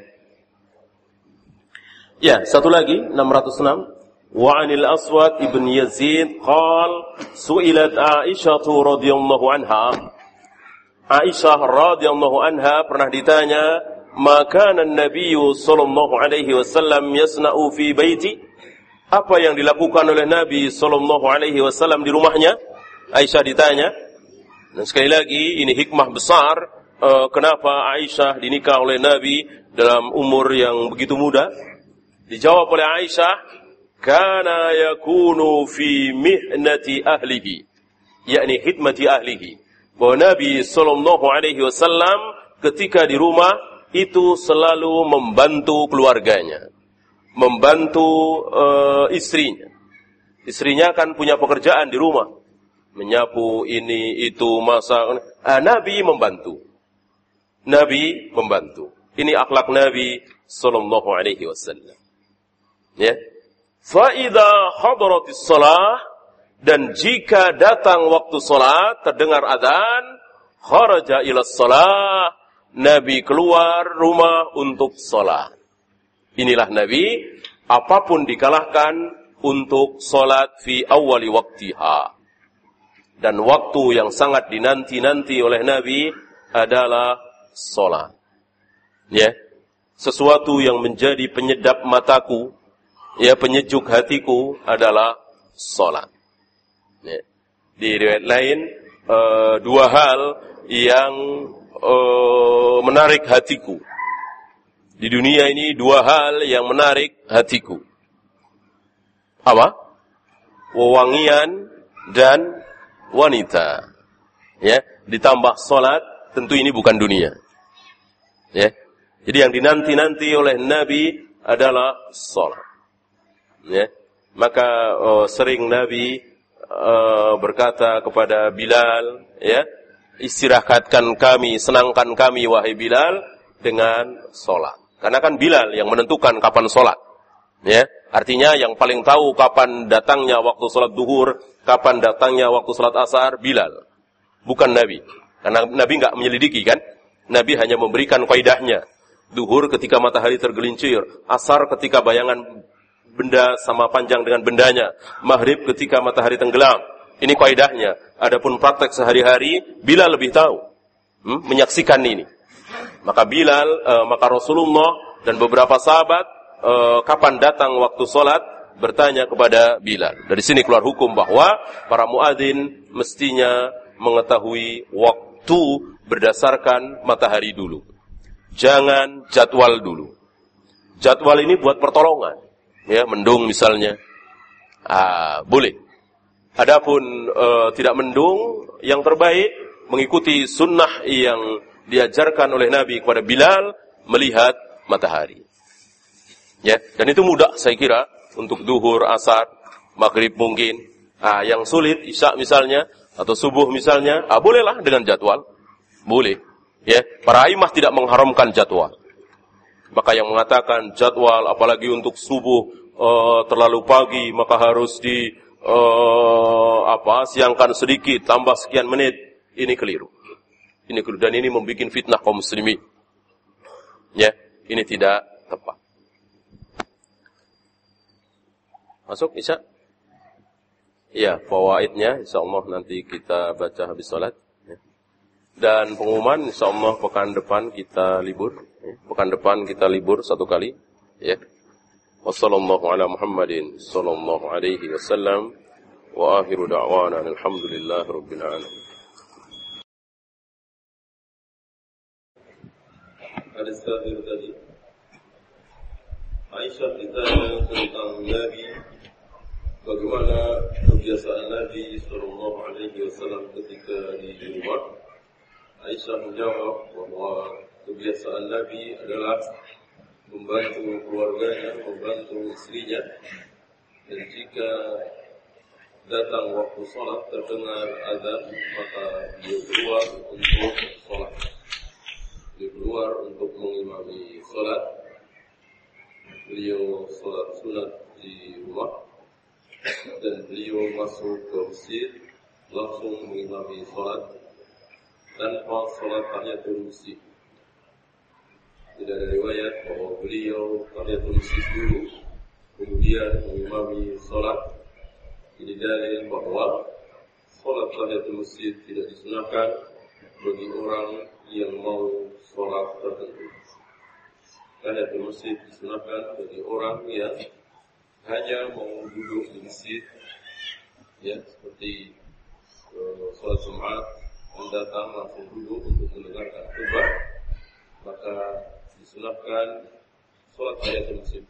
Ya, satu lagi 606. Wa 'anil Aswad ibn Yazid qal su'ilat Aisyah radhiyallahu anha Aisyah radhiyallahu anha pernah ditanya maka Nabi sallallahu alaihi wasallam yasna'u fi baiti? Apa yang dilakukan oleh Nabi sallallahu alaihi wasallam di rumahnya? Aisyah ditanya. Dan sekali lagi ini hikmah besar uh, kenapa Aisyah dinikah oleh Nabi dalam umur yang begitu muda. Dijawab oleh Aisyah kana yakunu fi mihnati ahlihi yakni khidmati ahlihi. Bahwa Nabi sallallahu alaihi wasallam ketika di rumah itu selalu membantu keluarganya membantu uh, istrinya. Istrinya kan punya pekerjaan di rumah. Menyapu ini itu masak. Ah, Nabi membantu. Nabi membantu. Ini akhlak Nabi sallallahu alaihi wasallam. Ya. Faida hadratis salah dan jika datang waktu salat terdengar adzan kharaja ila salah Nabi keluar rumah untuk salat. Inilah Nabi apa pun dikalahkan untuk salat fi awali waktiha. Dan waktu yang sangat dinanti-nanti oleh Nabi adalah salat. Ya. Sesuatu yang menjadi penyedap mataku, ya penyejuk hatiku adalah sholat. Ya. Di riwayat lain uh, dua hal yang uh, menarik hatiku. Di dunia ini dua hal yang menarik hatiku. Apa? Wewangian dan wanita. Ya, ditambah sholat, tentu ini bukan dunia. Ya, jadi yang dinanti-nanti oleh Nabi adalah sholat ya maka oh, sering Nabi uh, berkata kepada Bilal ya istirahatkan kami senangkan kami wahai Bilal dengan sholat karena kan Bilal yang menentukan kapan sholat ya. Artinya yang paling tahu kapan datangnya waktu sholat duhur kapan datangnya waktu sholat asar Bilal. Bukan Nabi. Karena Nabi nggak menyelidiki kan? Nabi hanya memberikan kaidahnya. Duhur ketika matahari tergelincir asar ketika bayangan benda sama panjang dengan bendanya. Maghrib ketika matahari tenggelam. Ini kaidahnya. Adapun praktek sehari-hari, Bilal lebih tahu. Hmm, menyaksikan ini. Maka Bilal, uh, maka Rasulullah dan beberapa sahabat, uh, kapan datang waktu sholat, bertanya kepada Bilal. Dari sini keluar hukum bahwa para muadzin mestinya mengetahui waktu berdasarkan matahari dulu. Jangan jadwal dulu. Jadwal ini buat pertolongan ya mendung misalnya, ah, boleh. Adapun uh, tidak mendung, yang terbaik mengikuti sunnah yang diajarkan oleh Nabi kepada Bilal melihat matahari. Ya, dan itu mudah saya kira untuk duhur, asar, maghrib mungkin. Ah, yang sulit isya misalnya atau subuh misalnya, ah bolehlah dengan jadwal. Boleh. Ya, para imah tidak mengharamkan jadwal. Maka yang mengatakan jadwal apalagi untuk subuh uh, terlalu pagi maka harus di uh, apa siangkan sedikit tambah sekian menit ini keliru. Ini keliru dan ini membuat fitnah kaum muslimin. Ya, ini tidak tepat. Masuk Isya? Iya, fawaidnya insyaallah nanti kita baca habis salat. Dan pengumuman insya Allah pekan depan kita libur. Ya. Pekan depan kita libur satu kali. Ya. Wassallallahu ala Muhammadin sallallahu alaihi wasallam. Wa akhiru da'wana alhamdulillah rabbil alamin. Hadis terakhir tadi. Aisyah ditanya tentang Nabi bagaimana kebiasaan Nabi sallallahu alaihi wasallam ketika di rumah Aisyah menjawab bahwa kebiasaan Nabi adalah membantu keluarganya, membantu istrinya. Dan jika datang waktu sholat terdengar azan, maka dia keluar untuk sholat. Dia keluar untuk mengimami sholat. Beliau sholat sunat di rumah dan beliau masuk ke masjid langsung mengimami sholat tanpa sholat tahiyatul masjid. Tidak ada riwayat bahwa beliau tahiyatul masjid dulu, kemudian mengimami sholat. Ini dalil bahwa sholat tahiyatul masjid tidak disunahkan bagi orang yang mau sholat tertentu. Tahiyatul masjid disunahkan bagi orang yang hanya mau duduk di masjid, ya seperti uh, sholat Jumat yang datang langsung duduk untuk mendengarkan khutbah, maka disunahkan sholat tahiyatul masjid.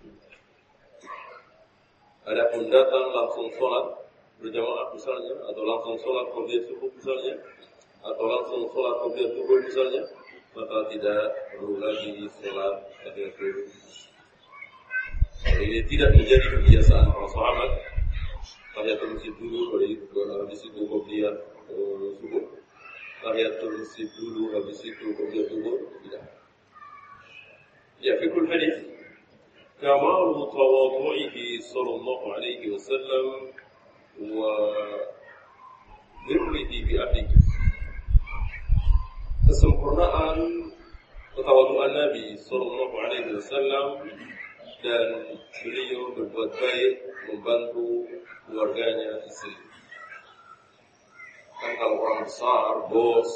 Adapun datang langsung sholat berjamaah misalnya, atau langsung sholat kemudian subuh misalnya, atau langsung sholat kemudian subuh misalnya, maka tidak perlu lagi sholat tahiyatul ini tidak menjadi kebiasaan para sahabat. Tahiyatul masjid dulu habis itu kemudian uh, subuh. Tahiyatul masjid dulu habis itu kemudian subuh tidak في كل حال كمال تواضعه صلى الله عليه وسلم وذمه بأهله اسم القرآن وتواضع النبي صلى الله عليه وسلم كان beliau berbuat baik membantu keluarganya istri. Kan kalau orang besar, bos,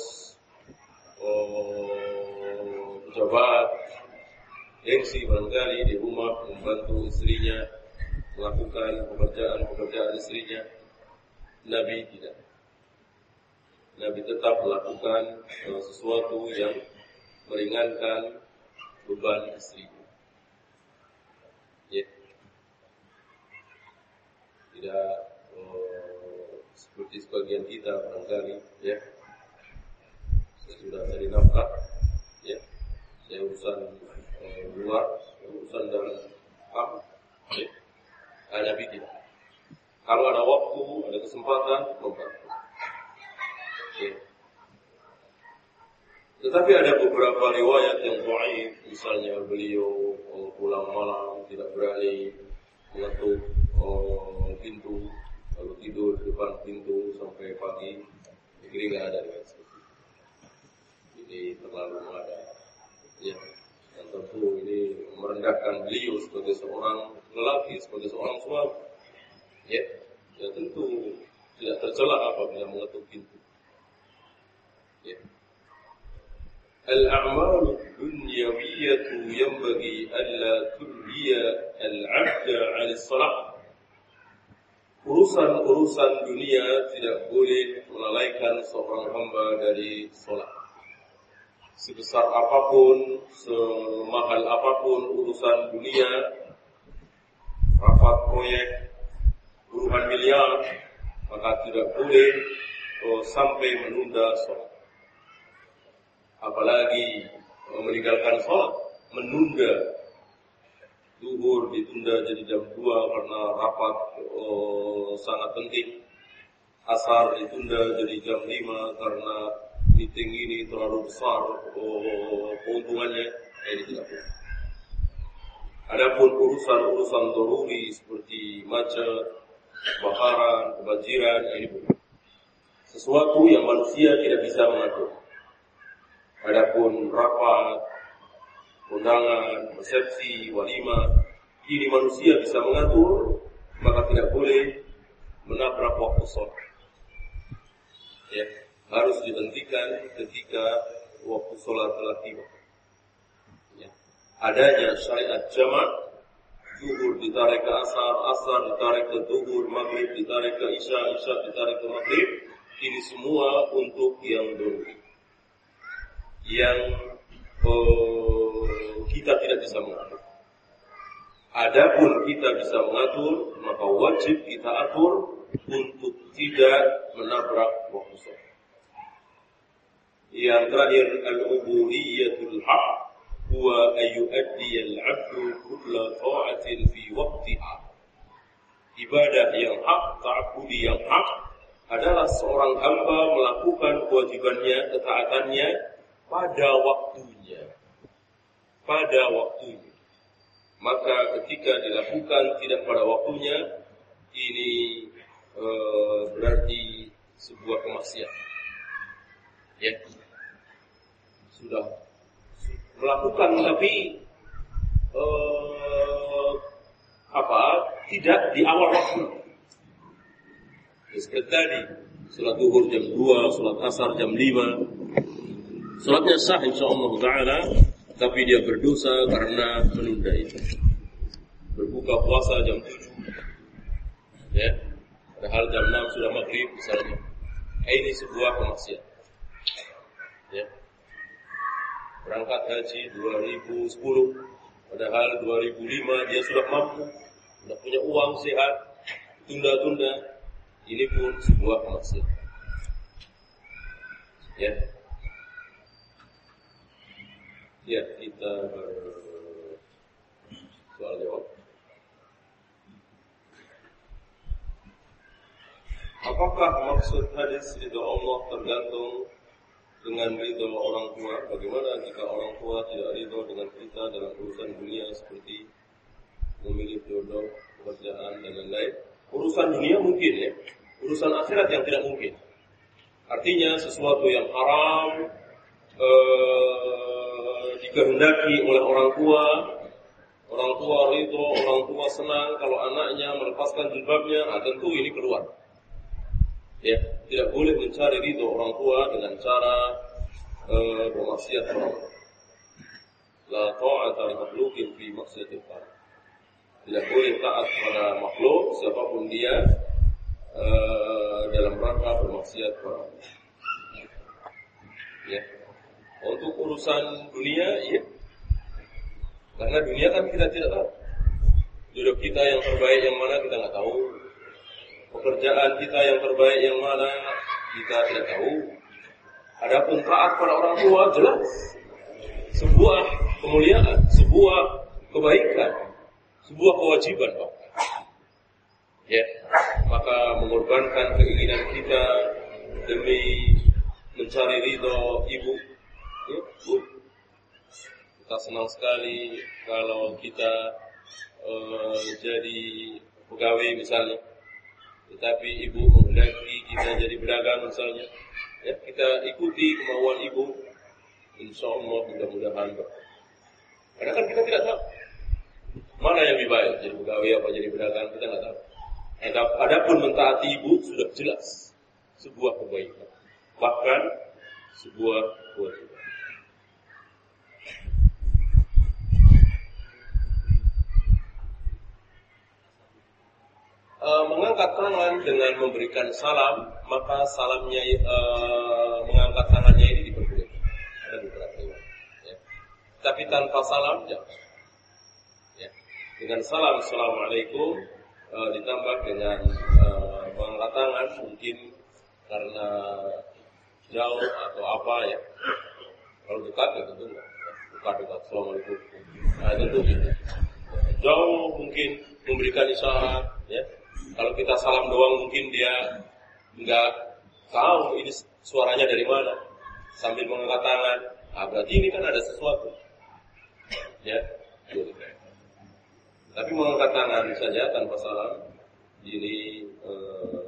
oh, gengsi barangkali di rumah membantu istrinya melakukan pekerjaan-pekerjaan istrinya. Nabi tidak. Nabi tetap melakukan uh, sesuatu yang meringankan beban istri. Ya. Tidak uh, seperti sebagian kita barangkali, ya. Saya sudah cari nafkah, ya. Saya urusan luar, urusan dalam kamar, ya. Nabi. Kalau ada waktu, ada kesempatan, membantu. Tetapi ada beberapa riwayat yang baik, misalnya beliau oh, pulang malam tidak berani mengetuk oh, pintu, lalu tidur di depan pintu sampai pagi. Ini nggak ada riwayat seperti itu. Ini terlalu ada. Ya, tentu ini merendahkan beliau sebagai seorang lelaki, sebagai seorang suami. Ya, ya tentu tidak tercela apabila mengetuk pintu. الأعمال الدنيوية ينبغي ألا تلهي العبد عن الصلاة Urusan-urusan dunia tidak boleh melalaikan seorang hamba dari sholat. Sebesar apa pun, semahal apa pun urusan dunia, rapat proyek, puluhan miliar, maka tidak boleh oh, sampai menunda sholat apalagi meninggalkan sholat, menunda duhur ditunda jadi jam 2 karena rapat oh, sangat penting. Asar ditunda jadi jam 5 karena meeting ini terlalu besar oh, keuntungannya. Eh, ini tidak boleh. Adapun urusan-urusan doruri seperti macet, kebakaran, kebanjiran, ini sesuatu yang manusia tidak bisa mengatur. Adapun rapat, undangan, resepsi, walima, ini manusia bisa mengatur, maka tidak boleh menabrak waktu sholat. Ya, harus dihentikan ketika waktu sholat telah tiba. Ya. Adanya syariat jamak, zuhur ditarik ke asar, asar ditarik ke zuhur, maghrib ditarik ke isya, isya ditarik ke maghrib, ini semua untuk yang dulu yang uh, kita tidak bisa mengatur. Adapun kita bisa mengatur, maka wajib kita atur untuk tidak menabrak waktu sholat. Yang terakhir al-ubudiyatul haq huwa ayyuaddi al-'abdu kulla ta'atin fi waqtiha. Ibadah yang hak, ta'budi yang hak adalah seorang hamba melakukan kewajibannya, ketaatannya pada waktunya. Pada waktunya. Maka ketika dilakukan tidak pada waktunya, ini e, berarti sebuah kemaksiatan. Ya. Sudah melakukan tapi e, apa? Tidak di awal waktu. Seperti tadi, sholat duhur jam 2, sholat asar jam 5, Salatnya sah insyaallah taala, tapi dia berdosa karena menunda itu. Berbuka puasa jam 7. Ya. Padahal jam 6 sudah maghrib misalnya. Eh, ini sebuah kemaksiatan. Ya. Berangkat haji 2010 padahal 2005 dia sudah mampu Tidak punya uang sehat, tunda-tunda, ini pun sebuah kemaksiatan. Ya. Ya, kita ber soal jawab. Apakah maksud hadis itu Allah tergantung dengan ridho orang tua? Bagaimana jika orang tua tidak ridho dengan kita dalam urusan dunia seperti memilih jodoh, pekerjaan dan lain-lain? Urusan dunia mungkin ya, urusan akhirat yang tidak mungkin. Artinya sesuatu yang haram eh, dikehendaki oleh orang tua, orang tua ridho, orang tua senang kalau anaknya melepaskan jilbabnya, nah tentu ini keluar. Ya, tidak boleh mencari ridho orang tua dengan cara uh, bermaksiat orang. La ta'ata li makhluqin fi maksiatil Tidak boleh taat pada makhluk siapa pun dia uh, dalam rangka bermaksiat orang. Ya. Untuk urusan dunia, ya. Karena dunia kan kita tidak tahu. Jodoh kita yang terbaik yang mana kita nggak tahu pekerjaan kita yang terbaik yang mana kita tidak tahu. Adapun taat pada orang tua jelas sebuah kemuliaan, sebuah kebaikan, sebuah kewajiban, Pak. Ya, maka mengorbankan keinginan kita demi mencari ridho ibu, ya. Kita senang sekali kalau kita uh, jadi pegawai misalnya tetapi ibu menghendaki kita jadi pedagang misalnya, ya kita ikuti kemauan ibu, insya Allah mudah-mudahan Karena kan kita tidak tahu. Mana yang lebih baik jadi pegawai apa jadi pedagang kita nggak tahu. Adapun mentaati ibu sudah jelas. Sebuah kebaikan, bahkan sebuah kewajiban. Uh, mengangkat tangan dengan memberikan salam, maka salamnya uh, mengangkat tangannya ini diperbolehkan. Beberapa riwayat. Ya. Tapi tanpa salam jangan. Ya. Dengan salam assalamualaikum uh, ditambah dengan uh, mengangkat tangan mungkin karena jauh atau apa ya. Kalau dekat ya tentu enggak. Dekat dekat assalamualaikum. Nah, tentu gitu. Jauh mungkin memberikan isyarat ya kalau kita salam doang mungkin dia nggak tahu ini suaranya dari mana. Sambil mengangkat tangan. Ah, berarti ini kan ada sesuatu. Ya, Tapi mengangkat tangan saja tanpa salam ini eh,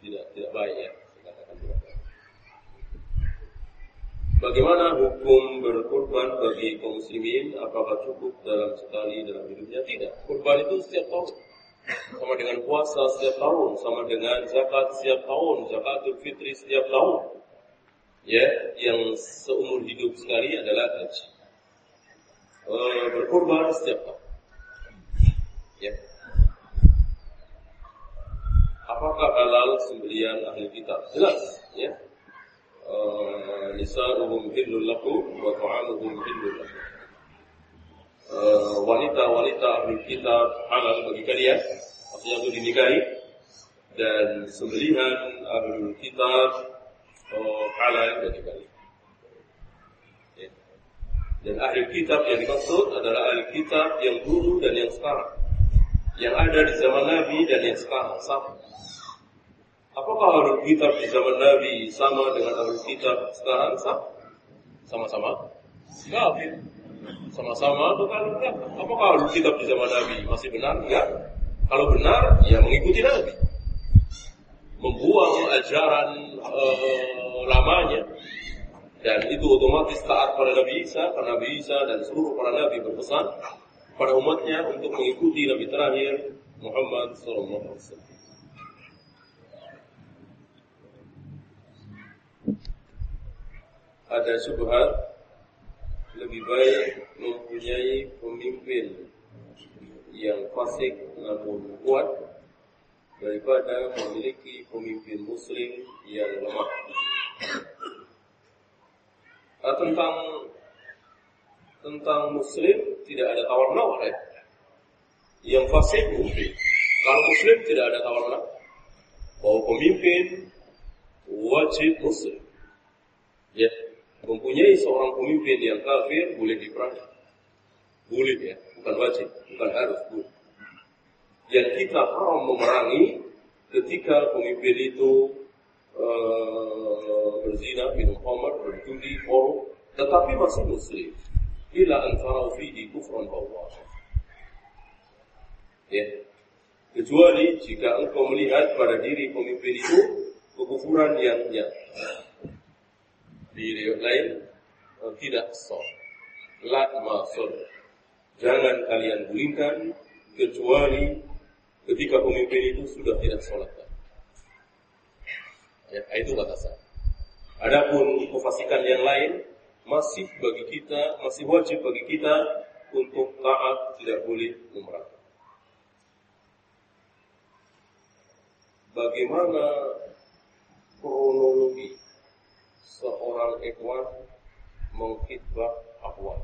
tidak tidak baik ya. Bagaimana hukum berkorban bagi kaum muslimin? Apakah cukup dalam sekali dalam hidupnya? Tidak. Kurban itu setiap tahun sama dengan puasa setiap tahun, sama dengan zakat setiap tahun, zakatul fitri setiap tahun. Ya, yang seumur hidup sekali adalah haji. E, berkorban setiap tahun. Ya. Apakah halal sembelian ahli kitab? Jelas, ya. E, Nisa'uhum hillul lakum wa ta'amuhum hillul lakum. Eh, wanita-wanita ahli kitab halal bagi kalian maksudnya untuk dinikahi. Dan sembelihan ahli kitab oh, halal bagi kalian. Ya. dan ahli kitab yang dimaksud adalah ahli kitab yang dulu dan yang sekarang. Yang ada di zaman Nabi dan yang sekarang sama. Apakah ahli kitab di zaman Nabi sama dengan ahli kitab sekarang sama? Sama-sama. Kafir sama-sama atau kalau enggak? Apakah kitab di zaman Nabi masih benar? Enggak. Kalau benar, ya mengikuti Nabi. Membuang ajaran uh, lamanya. Dan itu otomatis taat pada Nabi Isa, karena Nabi Isa dan seluruh para Nabi berpesan pada umatnya untuk mengikuti Nabi terakhir Muhammad SAW. Ada subhat lebih baik mempunyai pemimpin yang fasik namun kuat daripada memiliki pemimpin muslim yang lemah. Nah, tentang tentang muslim tidak ada tawar menawar ya. Yang fasik muslim. Kalau muslim tidak ada tawar menang. Bahwa pemimpin wajib muslim. Ya, mempunyai seorang pemimpin yang kafir boleh diperangi. Boleh ya, bukan wajib, bukan harus. Boleh. Yang kita haram memerangi ketika pemimpin itu uh, berzina, minum khamar, berjudi, korup, tetapi masih muslim. Ila antara fihi kufran bawah. Ya. Kecuali jika engkau melihat pada diri pemimpin itu kekufuran yang nyata. Di riwayat lain eh, tidak sah. La masur. Jangan kalian gulingkan kecuali ketika pemimpin itu sudah tidak sholat. Ya, itu kata saya. Adapun kefasikan yang lain masih bagi kita, masih wajib bagi kita untuk taat tidak boleh umrah. Bagaimana kronologi seorang ikhwan mengkhidbah akhwat?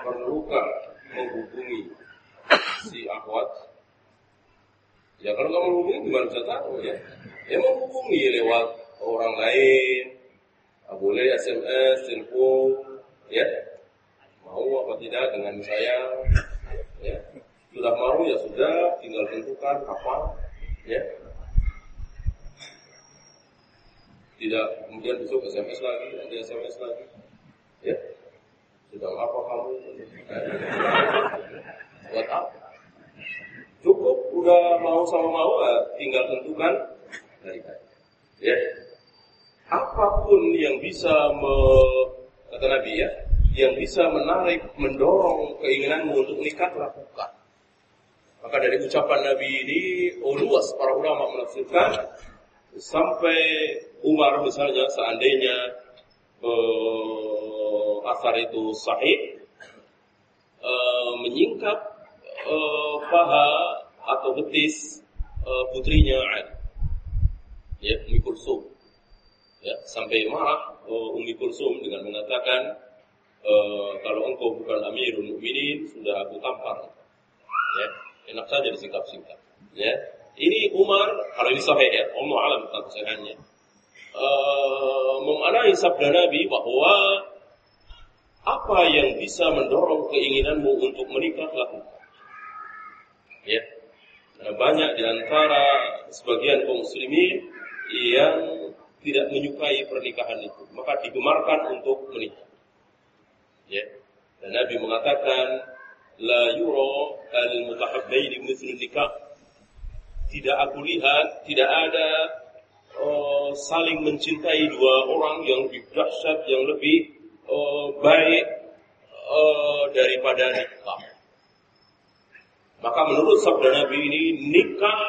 Perlukah menghubungi si akhwat? Ya kalau kamu menghubungi gimana bisa tahu ya? Ya menghubungi lewat orang lain, boleh SMS, telepon, ya mau apa tidak dengan saya, ya sudah mau ya sudah, tinggal tentukan kapan, ya tidak kemudian besok SMS lagi, nanti SMS lagi, ya sudah apa kamu? Buat apa? Cukup udah mau sama mau, ya, tinggal tentukan dari Ya, apa pun yang bisa kata Nabi ya, yang bisa menarik, mendorong keinginanmu untuk nikah lakukan. Maka dari ucapan Nabi ini, oh luas para ulama menafsirkan sampai Umar misalnya seandainya uh, asar itu sahih uh, menyingkap uh, paha atau betis uh, putrinya Ali ya Umi Kulsum. Ya sampai marah uh, Umi Kulsum dengan mengatakan uh, kalau engkau bukan Amirul Mukminin sudah aku tampar. Ya enak saja disingkap-singkap. Ya ini Umar kalau ini sahih ya Allah alam tentang kesahihannya uh, sabda Nabi bahwa apa yang bisa mendorong keinginanmu untuk menikah lakukan ya banyak di antara sebagian kaum muslimin yang tidak menyukai pernikahan itu, maka digemarkan untuk menikah. Ya. Dan Nabi mengatakan la yura al mutahabbaini mithlu nikah. Tidak aku lihat, tidak ada uh, saling mencintai dua orang yang lebih dahsyat, yang lebih uh, baik uh, daripada nikah. Maka menurut sabda Nabi ini nikah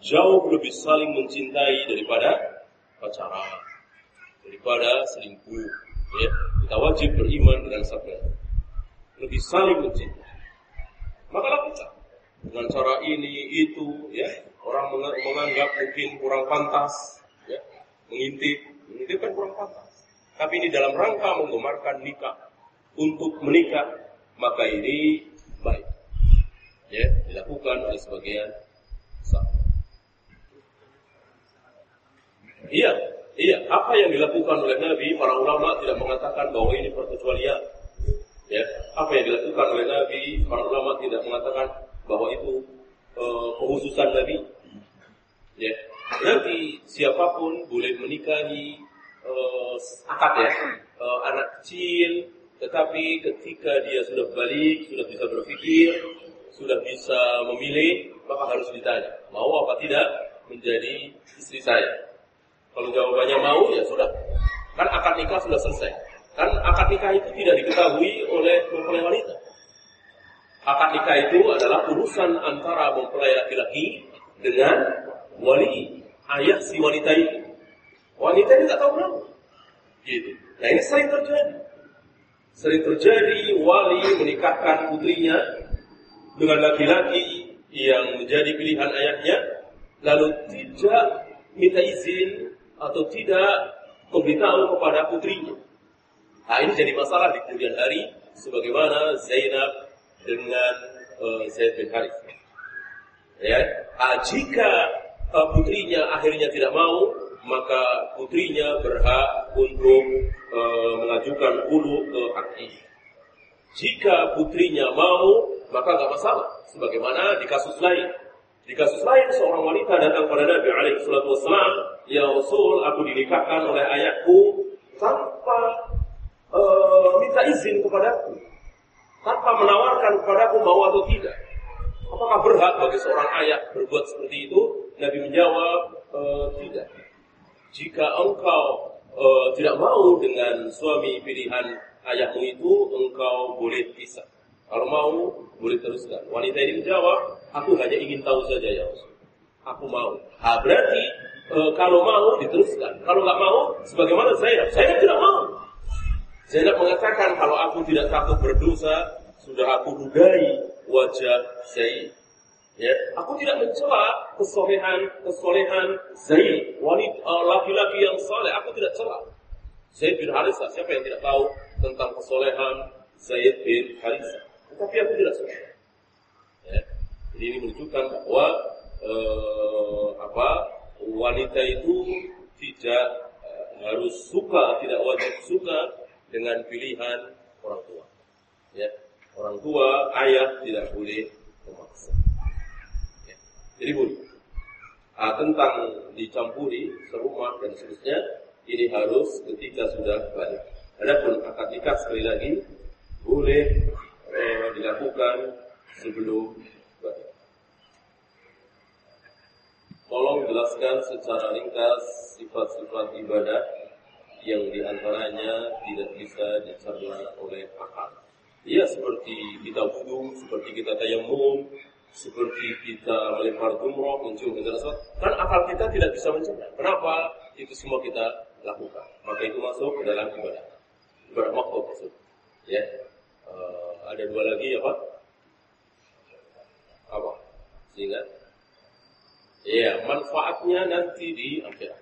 jauh lebih saling mencintai daripada pacaran, daripada selingkuh. Ya, kita wajib beriman dengan sabda. Lebih saling mencintai. Maka lakukan dengan cara ini itu, ya orang menganggap mungkin kurang pantas, mengintip, mengintip kan kurang pantas. Tapi ini dalam rangka menggemarkan nikah untuk menikah, maka ini baik. Ya, dilakukan oleh sebagian sahabat. Iya, iya. Apa yang dilakukan oleh Nabi, para ulama tidak mengatakan bahwa ini perkecualian. Ya, apa yang dilakukan oleh Nabi, para ulama tidak mengatakan bahwa itu uh, kekhususan Nabi. Ya, nanti siapa pun boleh menikahi uh, akad ya, uh, anak kecil, tetapi ketika dia sudah balik, sudah bisa berpikir, sudah bisa memilih, maka harus ditanya, mau apa tidak menjadi istri saya. Kalau jawabannya mau, ya sudah. Kan akad nikah sudah selesai. Kan akad nikah itu tidak diketahui oleh mempelai wanita. Akad nikah itu adalah urusan antara mempelai laki-laki dengan wali ayah si wanita itu. Wanita ini tidak tahu kenapa. Gitu. Nah ini sering terjadi. Sering terjadi wali menikahkan putrinya dengan laki-laki yang menjadi pilihan ayahnya, lalu tidak minta izin atau tidak memberitahu kepada putrinya. Nah ini jadi masalah di kemudian hari sebagaimana Zainab dengan uh, Zaid bin Harith. Ya, uh, jika putrinya akhirnya tidak mau, maka putrinya berhak untuk uh, mengajukan ulu ke hakim. Jika putrinya mau, maka nggak masalah. Sebagaimana di kasus lain. Di kasus lain, seorang wanita datang kepada Nabi alaihi wassalam, Ya Rasul, aku dinikahkan oleh ayahku tanpa uh, minta izin kepadaku. Tanpa menawarkan kepadaku mau atau tidak. Apakah berhak bagi seorang ayah berbuat seperti itu? Nabi menjawab, e, tidak. Jika engkau e, tidak mau dengan suami pilihan ayahmu itu, engkau boleh pisah. Kalau mau, boleh teruskan. Wanita ini menjawab, aku hanya ingin tahu saja ya Rasul. Aku mau. Ha, berarti e, kalau mau diteruskan. Kalau nggak mau, sebagaimana saya, saya tidak mau. Zainab mengatakan kalau aku tidak takut berdosa, sudah aku dugai wajah Zaid. Ya, aku tidak mencela kesolehan kesolehan Zaid, wanita uh, laki-laki yang saleh. Aku tidak cela. Zaid bin Harithah, siapa yang tidak tahu tentang kesolehan Zaid bin Harithah? Tetapi aku tidak suka. Ya. Jadi ini menunjukkan bahwa uh, apa wanita itu tidak uh, harus suka, tidak wajib suka dengan pilihan orang tua. Ya, orang tua, ayah tidak boleh memaksa. Ya. Jadi bu, ah, tentang dicampuri serumah dan seterusnya, ini harus ketika sudah balik. Adapun akad nikah sekali lagi boleh eh, dilakukan sebelum balik. Tolong jelaskan secara ringkas sifat-sifat ibadah yang di antaranya tidak bisa dicerna oleh akal. Ya seperti kita wudhu, seperti kita tayamum, seperti kita melempar jumroh, mencium benda kan akal kita tidak bisa mencerna. Kenapa? Itu semua kita lakukan. Maka itu masuk ke dalam ibadah. Ibadah makhluk maksud. Ya. Uh, ada dua lagi apa? Apa? Sehingga Ya, manfaatnya nanti di akhirat.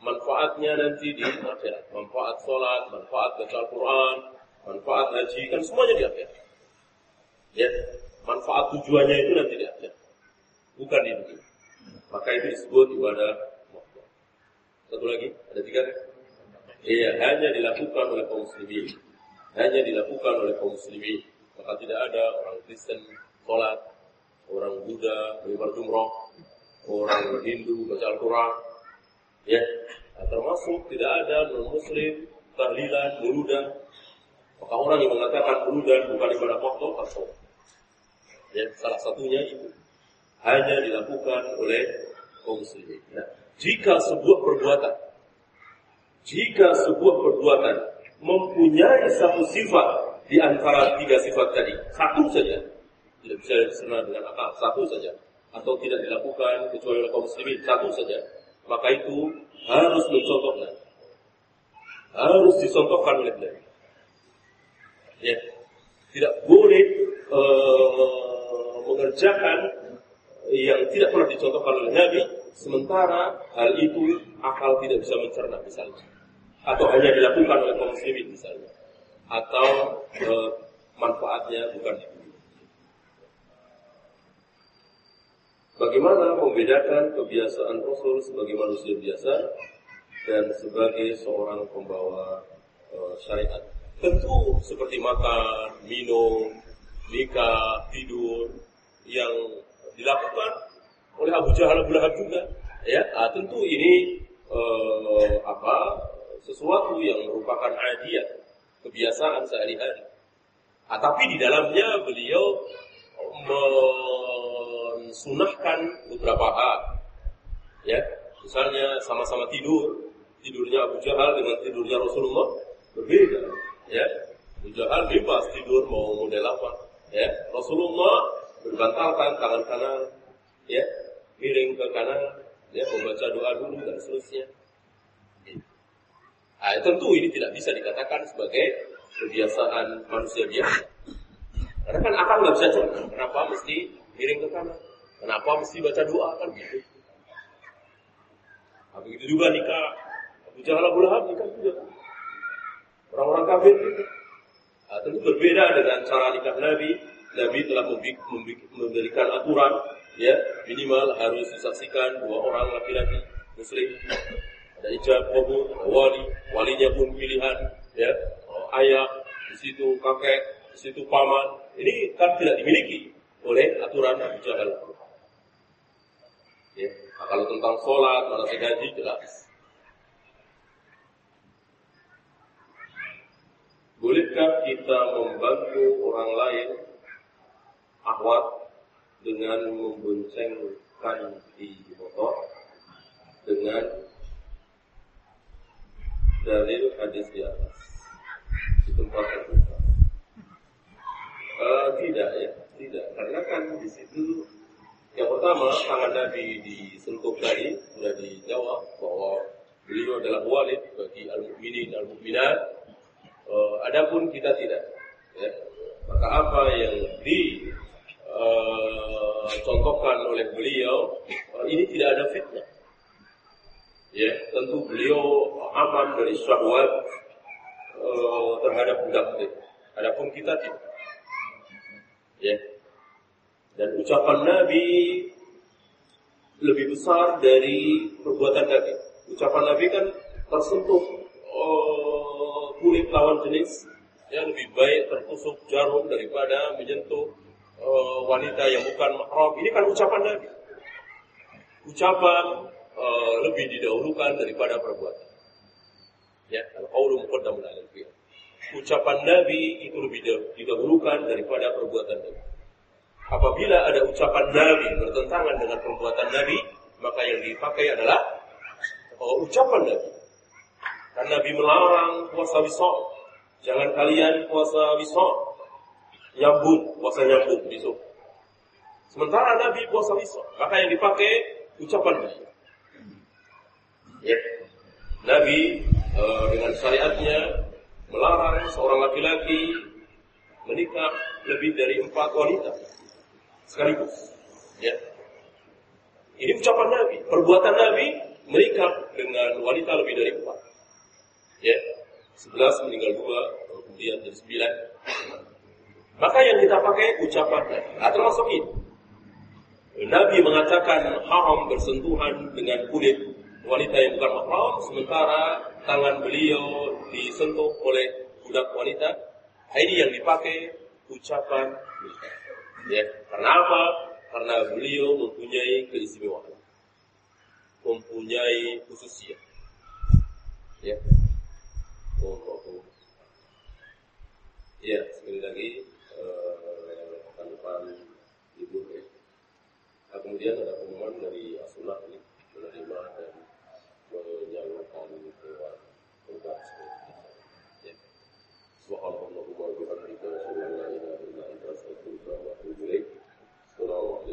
Manfaatnya nanti di akhirat. Manfaat sholat, manfaat baca Al-Quran, manfaat haji, kan semuanya di akhirat. Ya, manfaat tujuannya itu nanti di akhirat. Bukan dunia. Maka itu disebut ibadah Satu lagi, ada tiga Iya, hanya dilakukan oleh kaum muslimin. Hanya dilakukan oleh kaum muslimin. Maka tidak ada orang Kristen sholat, orang Buddha beribadah jumroh, orang Hindu baca Al-Quran, ya, nah, termasuk tidak ada non Muslim tahlilan, muludan. Maka orang yang mengatakan muludan bukan ibadah makhluk atau ya, salah satunya itu hanya dilakukan oleh kaum muslimin. Nah, jika sebuah perbuatan, jika sebuah perbuatan mempunyai satu sifat di antara tiga sifat tadi, satu saja, tidak bisa diserna dengan akal, satu saja, atau tidak dilakukan kecuali oleh kaum muslimin satu saja maka itu harus mencontohkan. Harus disontohkan oleh beliau. Ya. Tidak boleh uh, mengerjakan yang tidak pernah dicontohkan oleh Nabi sementara hal itu akal tidak bisa mencerna misalnya. Atau hanya dilakukan oleh kaum muslimin misalnya. Atau uh, manfaatnya bukan itu. Bagaimana membedakan kebiasaan Rasul sebagai manusia biasa dan sebagai seorang pembawa uh, syariat? Tentu seperti makan, minum, nikah, tidur yang dilakukan oleh Abu Jahal Abu Lahab juga. Ya, nah, tentu ini uh, apa sesuatu yang merupakan adiat kebiasaan sehari-hari. Ah, tapi di dalamnya beliau mensunahkan beberapa hal. Ya, misalnya sama-sama tidur, tidurnya Abu Jahal dengan tidurnya Rasulullah berbeda. Ya, Abu Jahal bebas tidur mau model apa. Ya, Rasulullah berbantalkan tangan kanan, ya, miring ke kanan, ya, membaca doa dulu dan seterusnya. Nah, tentu ini tidak bisa dikatakan sebagai kebiasaan manusia biasa. Karena kan akal nggak bisa cerita. Kenapa mesti miring ke kanan? Kenapa mesti baca doa kan gitu? Nah, begitu juga nikah. Abu Jahal Abu Lahab nikah juga. Orang-orang kafir itu. Nah, tentu berbeda dengan cara nikah Nabi Nabi telah memberikan aturan ya minimal harus disaksikan dua orang laki-laki muslim. Ada ijab kabul wali walinya pun pilihan ya ayah di situ kakek di situ paman. Ini kan tidak dimiliki oleh aturan Abu Jahal ya nah, kalau tentang sholat manasik haji jelas. Bolehkah kita membantu orang lain ahwat dengan memboncengkan di motor dengan dalil hadis di atas di tempat terbuka. Uh, tidak ya, tidak karena kan di situ yang pertama tangan Nabi disentuh tadi sudah dijawab bahwa beliau adalah walid bagi al-mukminin al-mukminat. Uh, adapun kita tidak. Ya. Maka apa yang di uh, contohkan oleh beliau, uh, ini tidak ada fitnah. Ya, tentu beliau aman dari syahwat uh, terhadap budak Adapun kita tidak. Ya. Dan ucapan Nabi lebih besar dari perbuatan Nabi. Ucapan Nabi kan tersentuh uh, kulit lawan jenis yang lebih baik tertusuk jarum daripada menyentuh uh, wanita yang bukan mahram. Ini kan ucapan Nabi. Ucapan uh, lebih didahulukan daripada perbuatan. Ya, fi'l. Ucapan Nabi itu lebih didahulukan daripada perbuatan Nabi. Apabila ada ucapan Nabi bertentangan dengan perbuatan Nabi, maka yang dipakai adalah uh, ucapan Nabi. Karena Nabi melarang puasa wisok. Jangan kalian puasa wisok nyambung, puasa nyambung besok. Sementara Nabi puasa besok, maka yang dipakai ucapan Nabi. Ya. Nabi e, dengan syariatnya melarang seorang laki-laki menikah lebih dari empat wanita sekaligus. Ya. Ini ucapan Nabi, perbuatan Nabi menikah dengan wanita lebih dari empat. Ya, sebelas meninggal dua, kemudian jadi sembilan. Maka yang kita pakai ucapan nah, termasuk ini. Nabi mengatakan haram bersentuhan dengan kulit wanita yang bukan mahram, sementara tangan beliau disentuh oleh budak wanita. Ini yang dipakai ucapan Ya, karena apa? Karena beliau mempunyai keistimewaan, mempunyai khususnya. Ya. Oh, oh, oh. Ya, sekali lagi dan ibu ya. Nah, kemudian ada pengumuman dari asunat ini menerima dan menyalurkan keluar keluar seperti itu. Ya. Subhanallah, Allahumma Rabbi Rasulullah, Inna Inna Inna Inna Inna Inna Inna Inna Inna